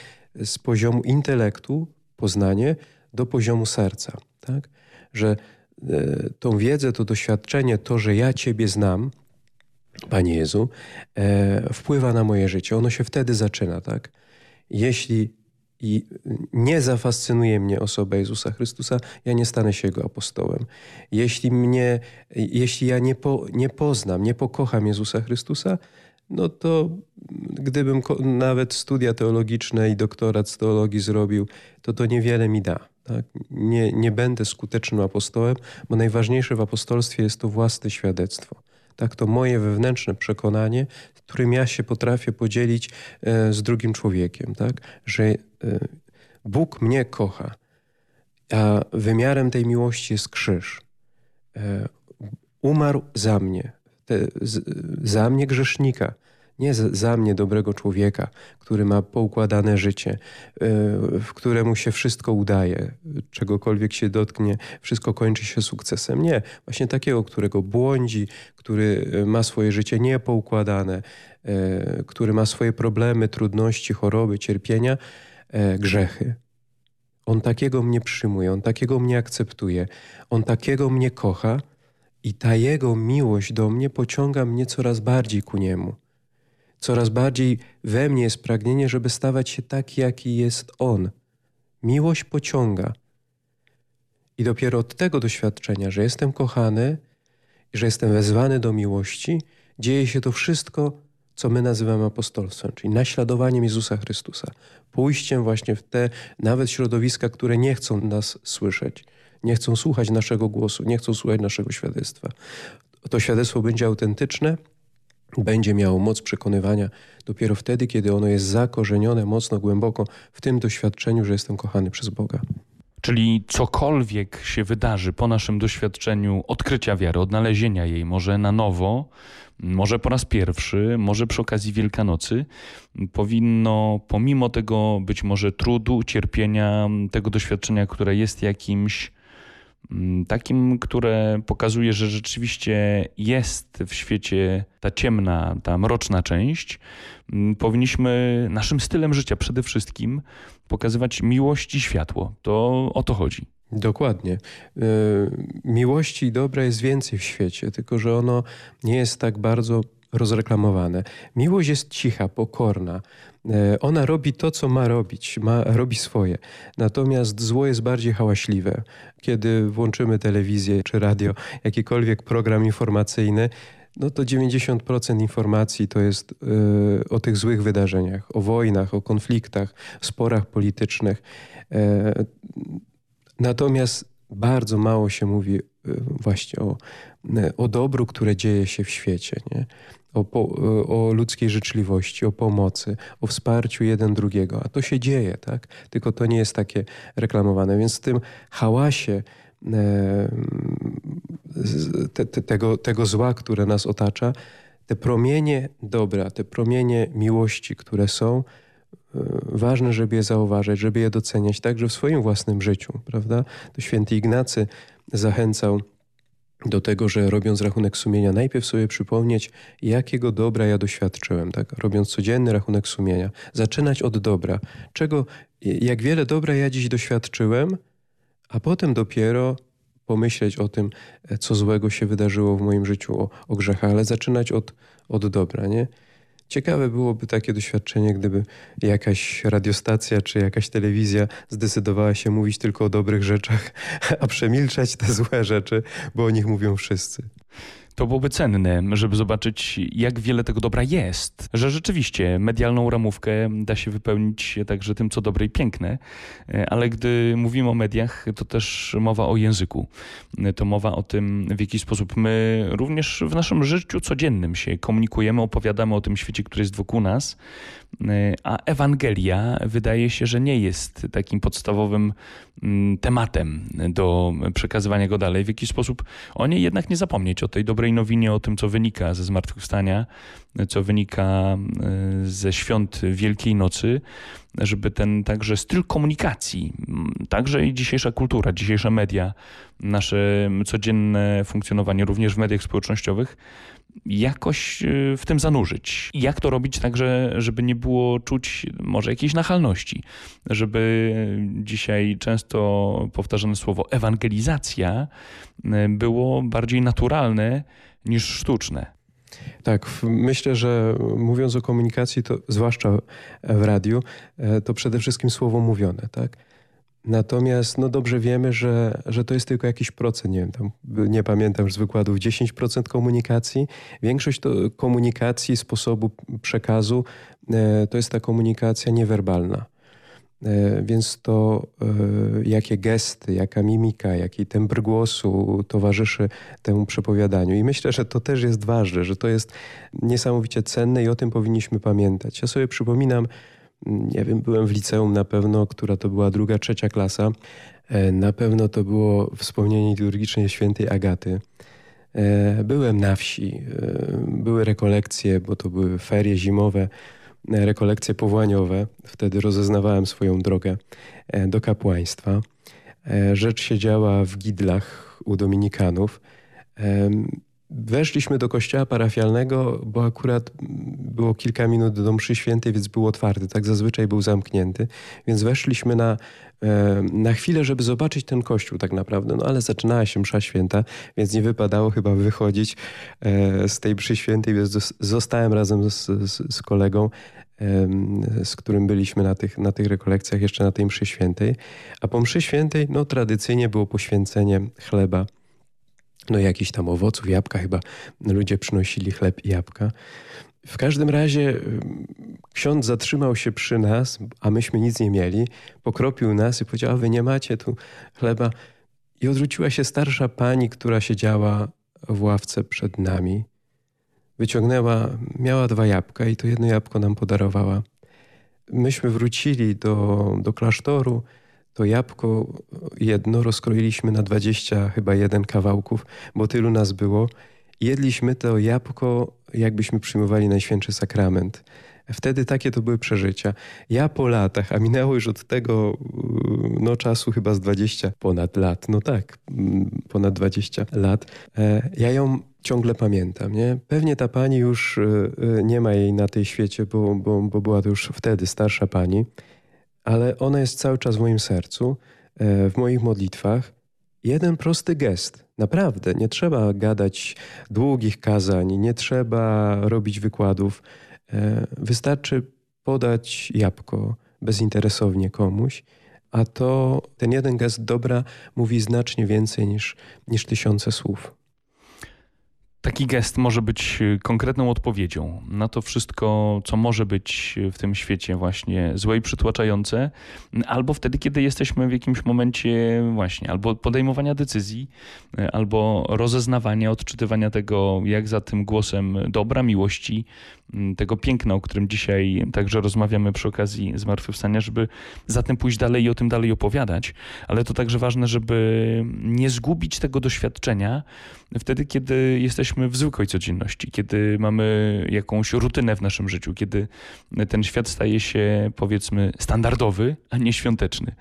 z poziomu intelektu, poznanie, do poziomu serca. Tak? Że e, tą wiedzę, to doświadczenie, to, że ja Ciebie znam, Panie Jezu, wpływa na moje życie. Ono się wtedy zaczyna. tak? Jeśli i nie zafascynuje mnie osoba Jezusa Chrystusa, ja nie stanę się Jego apostołem. Jeśli, mnie, jeśli ja nie, po, nie poznam, nie pokocham Jezusa Chrystusa, no to gdybym nawet studia teologiczne i doktorat z teologii zrobił, to to niewiele mi da. Tak? Nie, nie będę skutecznym apostołem, bo najważniejsze w apostolstwie jest to własne świadectwo. Tak, to moje wewnętrzne przekonanie, którym ja się potrafię podzielić e, z drugim człowiekiem, tak? że e, Bóg mnie kocha, a wymiarem tej miłości jest krzyż. E, umarł za mnie, za mnie grzesznika, nie za mnie dobrego człowieka, który ma poukładane życie, y, w któremu się wszystko udaje, czegokolwiek się dotknie, wszystko kończy się sukcesem. Nie, właśnie takiego, którego błądzi, który y, ma swoje życie niepoukładane, y, który ma swoje problemy, trudności, choroby, cierpienia, grzechy. On takiego mnie przyjmuje, on takiego mnie akceptuje, on takiego mnie kocha i ta jego miłość do mnie pociąga mnie coraz bardziej ku niemu. Coraz bardziej we mnie jest pragnienie, żeby stawać się taki, jaki jest On. Miłość pociąga. I dopiero od tego doświadczenia, że jestem kochany że jestem wezwany do miłości, dzieje się to wszystko, co my nazywamy apostolstwem, czyli naśladowaniem Jezusa Chrystusa. Pójściem właśnie w te nawet środowiska, które nie chcą nas słyszeć, nie chcą słuchać naszego głosu, nie chcą słuchać naszego świadectwa. To świadectwo będzie autentyczne, będzie miało moc przekonywania dopiero wtedy, kiedy ono jest zakorzenione mocno, głęboko w tym doświadczeniu, że jestem kochany przez Boga. Czyli cokolwiek się wydarzy po naszym doświadczeniu odkrycia wiary, odnalezienia jej, może na nowo, może po raz pierwszy, może przy okazji Wielkanocy, powinno pomimo tego być może trudu, cierpienia, tego doświadczenia, które jest jakimś takim, które pokazuje, że rzeczywiście jest w świecie ta ciemna, ta mroczna część, mm, powinniśmy naszym stylem życia przede wszystkim pokazywać miłość i światło. To o to chodzi. Dokładnie. E, miłości i dobra jest więcej w świecie, tylko że ono nie jest tak bardzo rozreklamowane. Miłość jest cicha, pokorna. E, ona robi to, co ma robić, ma, robi swoje. Natomiast zło jest bardziej hałaśliwe. Kiedy włączymy telewizję czy radio, jakikolwiek program informacyjny, no to 90% informacji to jest y, o tych złych wydarzeniach, o wojnach, o konfliktach, sporach politycznych. Y, natomiast bardzo mało się mówi y, właśnie o, o dobru, które dzieje się w świecie. Nie? o, po, o ludzkiej życzliwości, o pomocy, o wsparciu jeden drugiego. A to się dzieje, tak? Tylko to nie jest takie reklamowane. Więc w tym hałasie e, te, te, tego, tego zła, które nas otacza, te promienie dobra, te promienie miłości, które są, e, ważne, żeby je zauważyć, żeby je doceniać także w swoim własnym życiu, prawda? To święty Ignacy zachęcał do tego, że robiąc rachunek sumienia, najpierw sobie przypomnieć, jakiego dobra ja doświadczyłem, tak? robiąc codzienny rachunek sumienia. Zaczynać od dobra. Czego, jak wiele dobra ja dziś doświadczyłem, a potem dopiero pomyśleć o tym, co złego się wydarzyło w moim życiu, o, o grzechach, ale zaczynać od, od dobra, nie? Ciekawe byłoby takie doświadczenie, gdyby jakaś radiostacja czy jakaś telewizja zdecydowała się mówić tylko o dobrych rzeczach, a przemilczać te złe rzeczy, bo o nich mówią wszyscy. To byłoby cenne, żeby zobaczyć, jak wiele tego dobra jest. Że rzeczywiście medialną ramówkę da się wypełnić także tym, co dobre i piękne, ale gdy mówimy o mediach, to też mowa o języku. To mowa o tym, w jaki sposób my również w naszym życiu codziennym się komunikujemy, opowiadamy o tym świecie, który jest wokół nas, a Ewangelia wydaje się, że nie jest takim podstawowym mm, tematem do przekazywania go dalej. W jaki sposób o niej jednak nie zapomnieć, o tej dobrej nowinie, o tym, co wynika ze zmartwychwstania, co wynika y, ze świąt Wielkiej Nocy, żeby ten także styl komunikacji, także i dzisiejsza kultura, dzisiejsze media, nasze codzienne funkcjonowanie również w mediach społecznościowych jakoś y, w tym zanurzyć. Jak to robić także, żeby nie było czuć może jakiejś nachalności, żeby dzisiaj często powtarzane słowo ewangelizacja y, było bardziej naturalne niż sztuczne. Tak, myślę, że mówiąc o komunikacji, to zwłaszcza w radiu, e, to przede wszystkim słowo mówione, tak? Natomiast no dobrze wiemy, że, że to jest tylko jakiś procent, nie wiem, tam, nie pamiętam już z wykładów, 10% komunikacji. Większość to komunikacji, sposobu przekazu e, to jest ta komunikacja niewerbalna. E, więc to e, jakie gesty, jaka mimika, jaki tembr głosu towarzyszy temu przepowiadaniu. I myślę, że to też jest ważne, że to jest niesamowicie cenne i o tym powinniśmy pamiętać. Ja sobie przypominam, nie wiem, byłem w liceum na pewno, która to była druga, trzecia klasa. E, na pewno to było wspomnienie liturgicznej świętej Agaty. E, byłem na wsi, e, były rekolekcje, bo to były ferie zimowe, rekolekcje powołaniowe. Wtedy rozeznawałem swoją drogę do kapłaństwa. Rzecz się działa w Gidlach u Dominikanów. Weszliśmy do kościoła parafialnego, bo akurat było kilka minut do mszy świętej, więc był otwarty. Tak zazwyczaj był zamknięty. Więc weszliśmy na, e, na chwilę, żeby zobaczyć ten kościół tak naprawdę. No ale zaczynała się msza święta, więc nie wypadało chyba wychodzić e, z tej mszy świętej, więc zostałem razem z, z, z kolegą z którym byliśmy na tych, na tych rekolekcjach, jeszcze na tej mszy świętej. A po mszy świętej, no tradycyjnie było poświęcenie chleba no jakiś tam owoców, jabłka chyba ludzie przynosili chleb i jabłka. W każdym razie y, ksiądz zatrzymał się przy nas, a myśmy nic nie mieli, pokropił nas i powiedział, a wy nie macie tu chleba. I odwróciła się starsza pani, która siedziała w ławce przed nami. Wyciągnęła, miała dwa jabłka i to jedno jabłko nam podarowała. Myśmy wrócili do, do klasztoru, to jabłko jedno rozkroiliśmy na 20 chyba jeden kawałków, bo tylu nas było. Jedliśmy to jabłko, jakbyśmy przyjmowali Najświętszy Sakrament. Wtedy takie to były przeżycia. Ja po latach, a minęło już od tego no, czasu chyba z 20 ponad lat, no tak, mm, ponad 20 lat, e, ja ją ciągle pamiętam. Nie? Pewnie ta pani już e, e, nie ma jej na tej świecie, bo, bo, bo była to już wtedy starsza pani ale ona jest cały czas w moim sercu, e, w moich modlitwach. Jeden prosty gest, naprawdę. Nie trzeba gadać długich kazań, nie trzeba robić wykładów. E, wystarczy podać jabłko bezinteresownie komuś, a to ten jeden gest dobra mówi znacznie więcej niż, niż tysiące słów. Taki gest może być y, konkretną odpowiedzią na to wszystko, co może być w tym świecie właśnie złe i przytłaczające, albo wtedy, kiedy jesteśmy w jakimś momencie właśnie albo podejmowania decyzji, y, albo rozeznawania, odczytywania tego, jak za tym głosem dobra, miłości, tego piękna, o którym dzisiaj także rozmawiamy przy okazji zmartwychwstania, żeby zatem pójść dalej i o tym dalej opowiadać. Ale to także ważne, żeby nie zgubić tego doświadczenia wtedy, kiedy jesteśmy w zwykłej codzienności, kiedy mamy jakąś rutynę w naszym życiu, kiedy ten świat staje się powiedzmy standardowy, a nie świąteczny.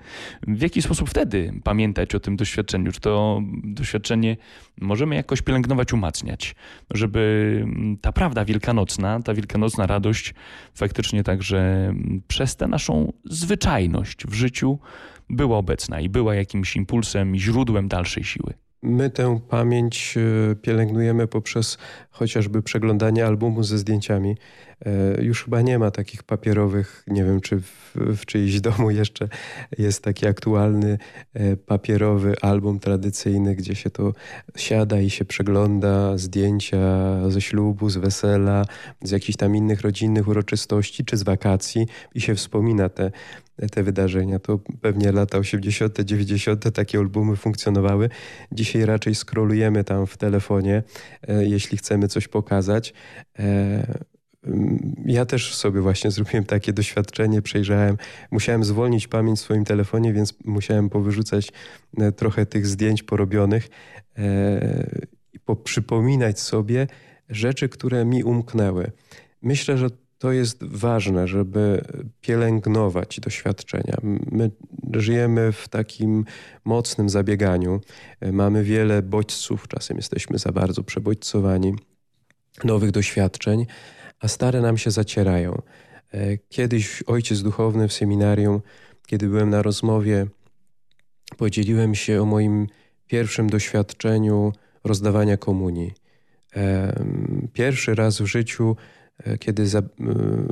W jaki sposób wtedy pamiętać o tym doświadczeniu? Czy to doświadczenie możemy jakoś pielęgnować, umacniać, żeby ta prawda wielkanocna, ta wielkanocna radość faktycznie także przez tę naszą zwyczajność w życiu była obecna i była jakimś impulsem i źródłem dalszej siły. My tę pamięć e, pielęgnujemy poprzez chociażby przeglądanie albumu ze zdjęciami już chyba nie ma takich papierowych, nie wiem czy w, w czyimś domu jeszcze jest taki aktualny e, papierowy album tradycyjny, gdzie się to siada i się przegląda zdjęcia ze ślubu, z wesela, z jakichś tam innych rodzinnych uroczystości czy z wakacji i się wspomina te, te wydarzenia. To pewnie lata 80., 90. takie albumy funkcjonowały. Dzisiaj raczej skrolujemy tam w telefonie, e, jeśli chcemy coś pokazać. Ja też sobie właśnie zrobiłem takie doświadczenie, przejrzałem, musiałem zwolnić pamięć w swoim telefonie, więc musiałem powyrzucać e, trochę tych zdjęć porobionych e, i poprzypominać sobie rzeczy, które mi umknęły. Myślę, że to jest ważne, żeby pielęgnować doświadczenia. My żyjemy w takim mocnym zabieganiu. E, mamy wiele bodźców, czasem jesteśmy za bardzo przebodźcowani nowych doświadczeń a stare nam się zacierają. E, kiedyś ojciec duchowny w seminarium, kiedy byłem na rozmowie, podzieliłem się o moim pierwszym doświadczeniu rozdawania komunii. E, pierwszy raz w życiu, kiedy za,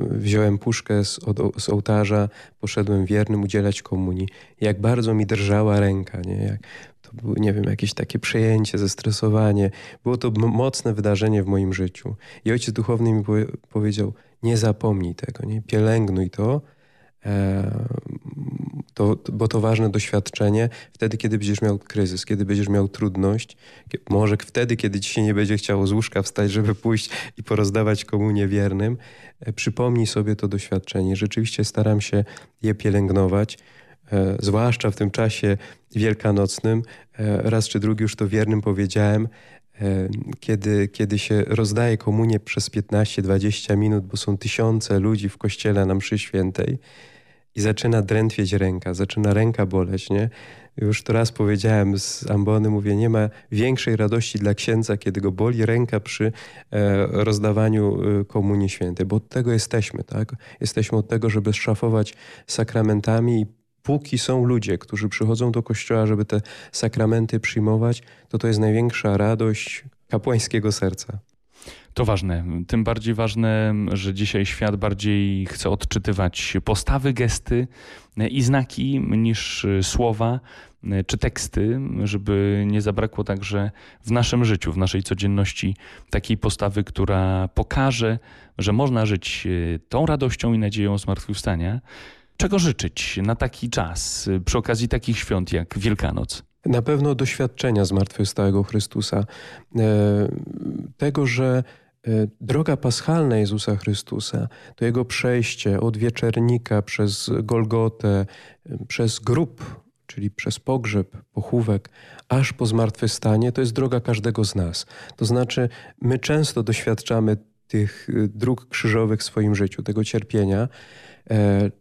wziąłem puszkę z, od, z ołtarza, poszedłem wiernym udzielać komunii. Jak bardzo mi drżała ręka, nie? Jak to było, nie wiem, jakieś takie przejęcie, zestresowanie. Było to mocne wydarzenie w moim życiu. I ojciec duchowny mi powie, powiedział, nie zapomnij tego, nie pielęgnuj to, e, to, bo to ważne doświadczenie wtedy, kiedy będziesz miał kryzys, kiedy będziesz miał trudność, może wtedy, kiedy ci się nie będzie chciało z łóżka wstać, żeby pójść i porozdawać komunię wiernym, e, przypomnij sobie to doświadczenie. Rzeczywiście staram się je pielęgnować. E, zwłaszcza w tym czasie wielkanocnym, e, raz czy drugi już to wiernym powiedziałem, kiedy, kiedy się rozdaje komunię przez 15-20 minut, bo są tysiące ludzi w kościele na mszy świętej i zaczyna drętwieć ręka, zaczyna ręka boleć, nie? Już to raz powiedziałem z ambony, mówię, nie ma większej radości dla księdza, kiedy go boli ręka przy rozdawaniu komunii świętej, bo od tego jesteśmy, tak? Jesteśmy od tego, żeby szafować sakramentami i póki są ludzie, którzy przychodzą do kościoła, żeby te sakramenty przyjmować, to to jest największa radość kapłańskiego serca. To ważne. Tym bardziej ważne, że dzisiaj świat bardziej chce odczytywać postawy, gesty i znaki niż słowa czy teksty, żeby nie zabrakło także w naszym życiu, w naszej codzienności takiej postawy, która pokaże, że można żyć tą radością i nadzieją zmartwychwstania, Czego życzyć na taki czas, przy okazji takich świąt jak Wielkanoc? Na pewno doświadczenia zmartwychwstałego Chrystusa. E, tego, że e, droga paschalna Jezusa Chrystusa, to Jego przejście od wieczernika przez Golgotę, e, przez grób, czyli przez pogrzeb, pochówek, aż po zmartwychwstanie, to jest droga każdego z nas. To znaczy, my często doświadczamy tych dróg krzyżowych w swoim życiu, tego cierpienia, E,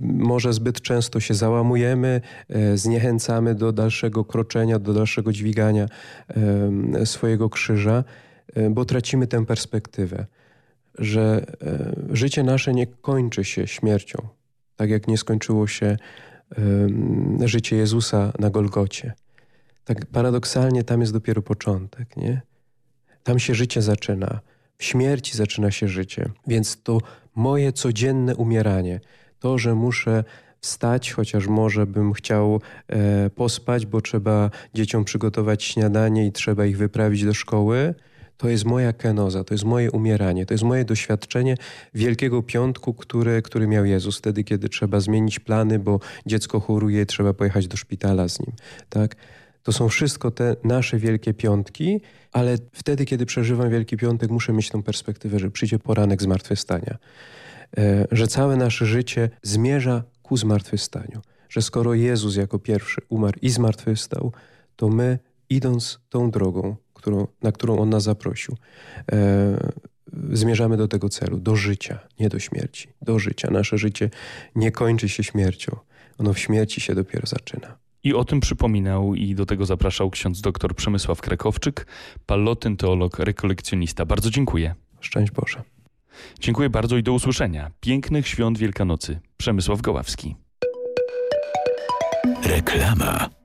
może zbyt często się załamujemy, e, zniechęcamy do dalszego kroczenia, do dalszego dźwigania e, swojego krzyża, bo tracimy tę perspektywę, że życie nasze nie kończy się śmiercią, tak jak nie skończyło się życie Jezusa na Golgocie. Tak paradoksalnie tam jest dopiero początek, nie? Tam się życie zaczyna. W śmierci zaczyna się życie. Więc to moje codzienne umieranie, to, że muszę wstać, chociaż może bym chciał e, pospać, bo trzeba dzieciom przygotować śniadanie i trzeba ich wyprawić do szkoły, to jest moja kenoza, to jest moje umieranie, to jest moje doświadczenie Wielkiego Piątku, który, który miał Jezus, wtedy, kiedy trzeba zmienić plany, bo dziecko choruje, trzeba pojechać do szpitala z nim. Tak? To są wszystko te nasze Wielkie Piątki, ale wtedy, kiedy przeżywam Wielki Piątek, muszę mieć tą perspektywę, że przyjdzie poranek zmartwychwstania. E, że całe nasze życie zmierza ku zmartwychwstaniu. Że skoro Jezus jako pierwszy umarł i zmartwychwstał, to my idąc tą drogą, którą, na którą On nas zaprosił, e, zmierzamy do tego celu, do życia, nie do śmierci, do życia. Nasze życie nie kończy się śmiercią. Ono w śmierci się dopiero zaczyna. I o tym przypominał i do tego zapraszał ksiądz dr Przemysław Krakowczyk, palotyn teolog, rekolekcjonista. Bardzo dziękuję. Szczęść Boże. Dziękuję bardzo i do usłyszenia. Pięknych świąt Wielkanocy. Przemysław Goławski. Reklama.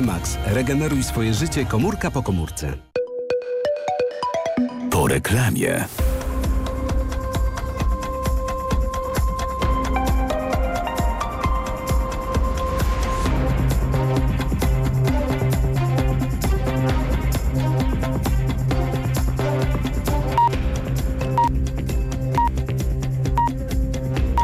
Max. Regeneruj swoje życie komórka po komórce. Po reklamie.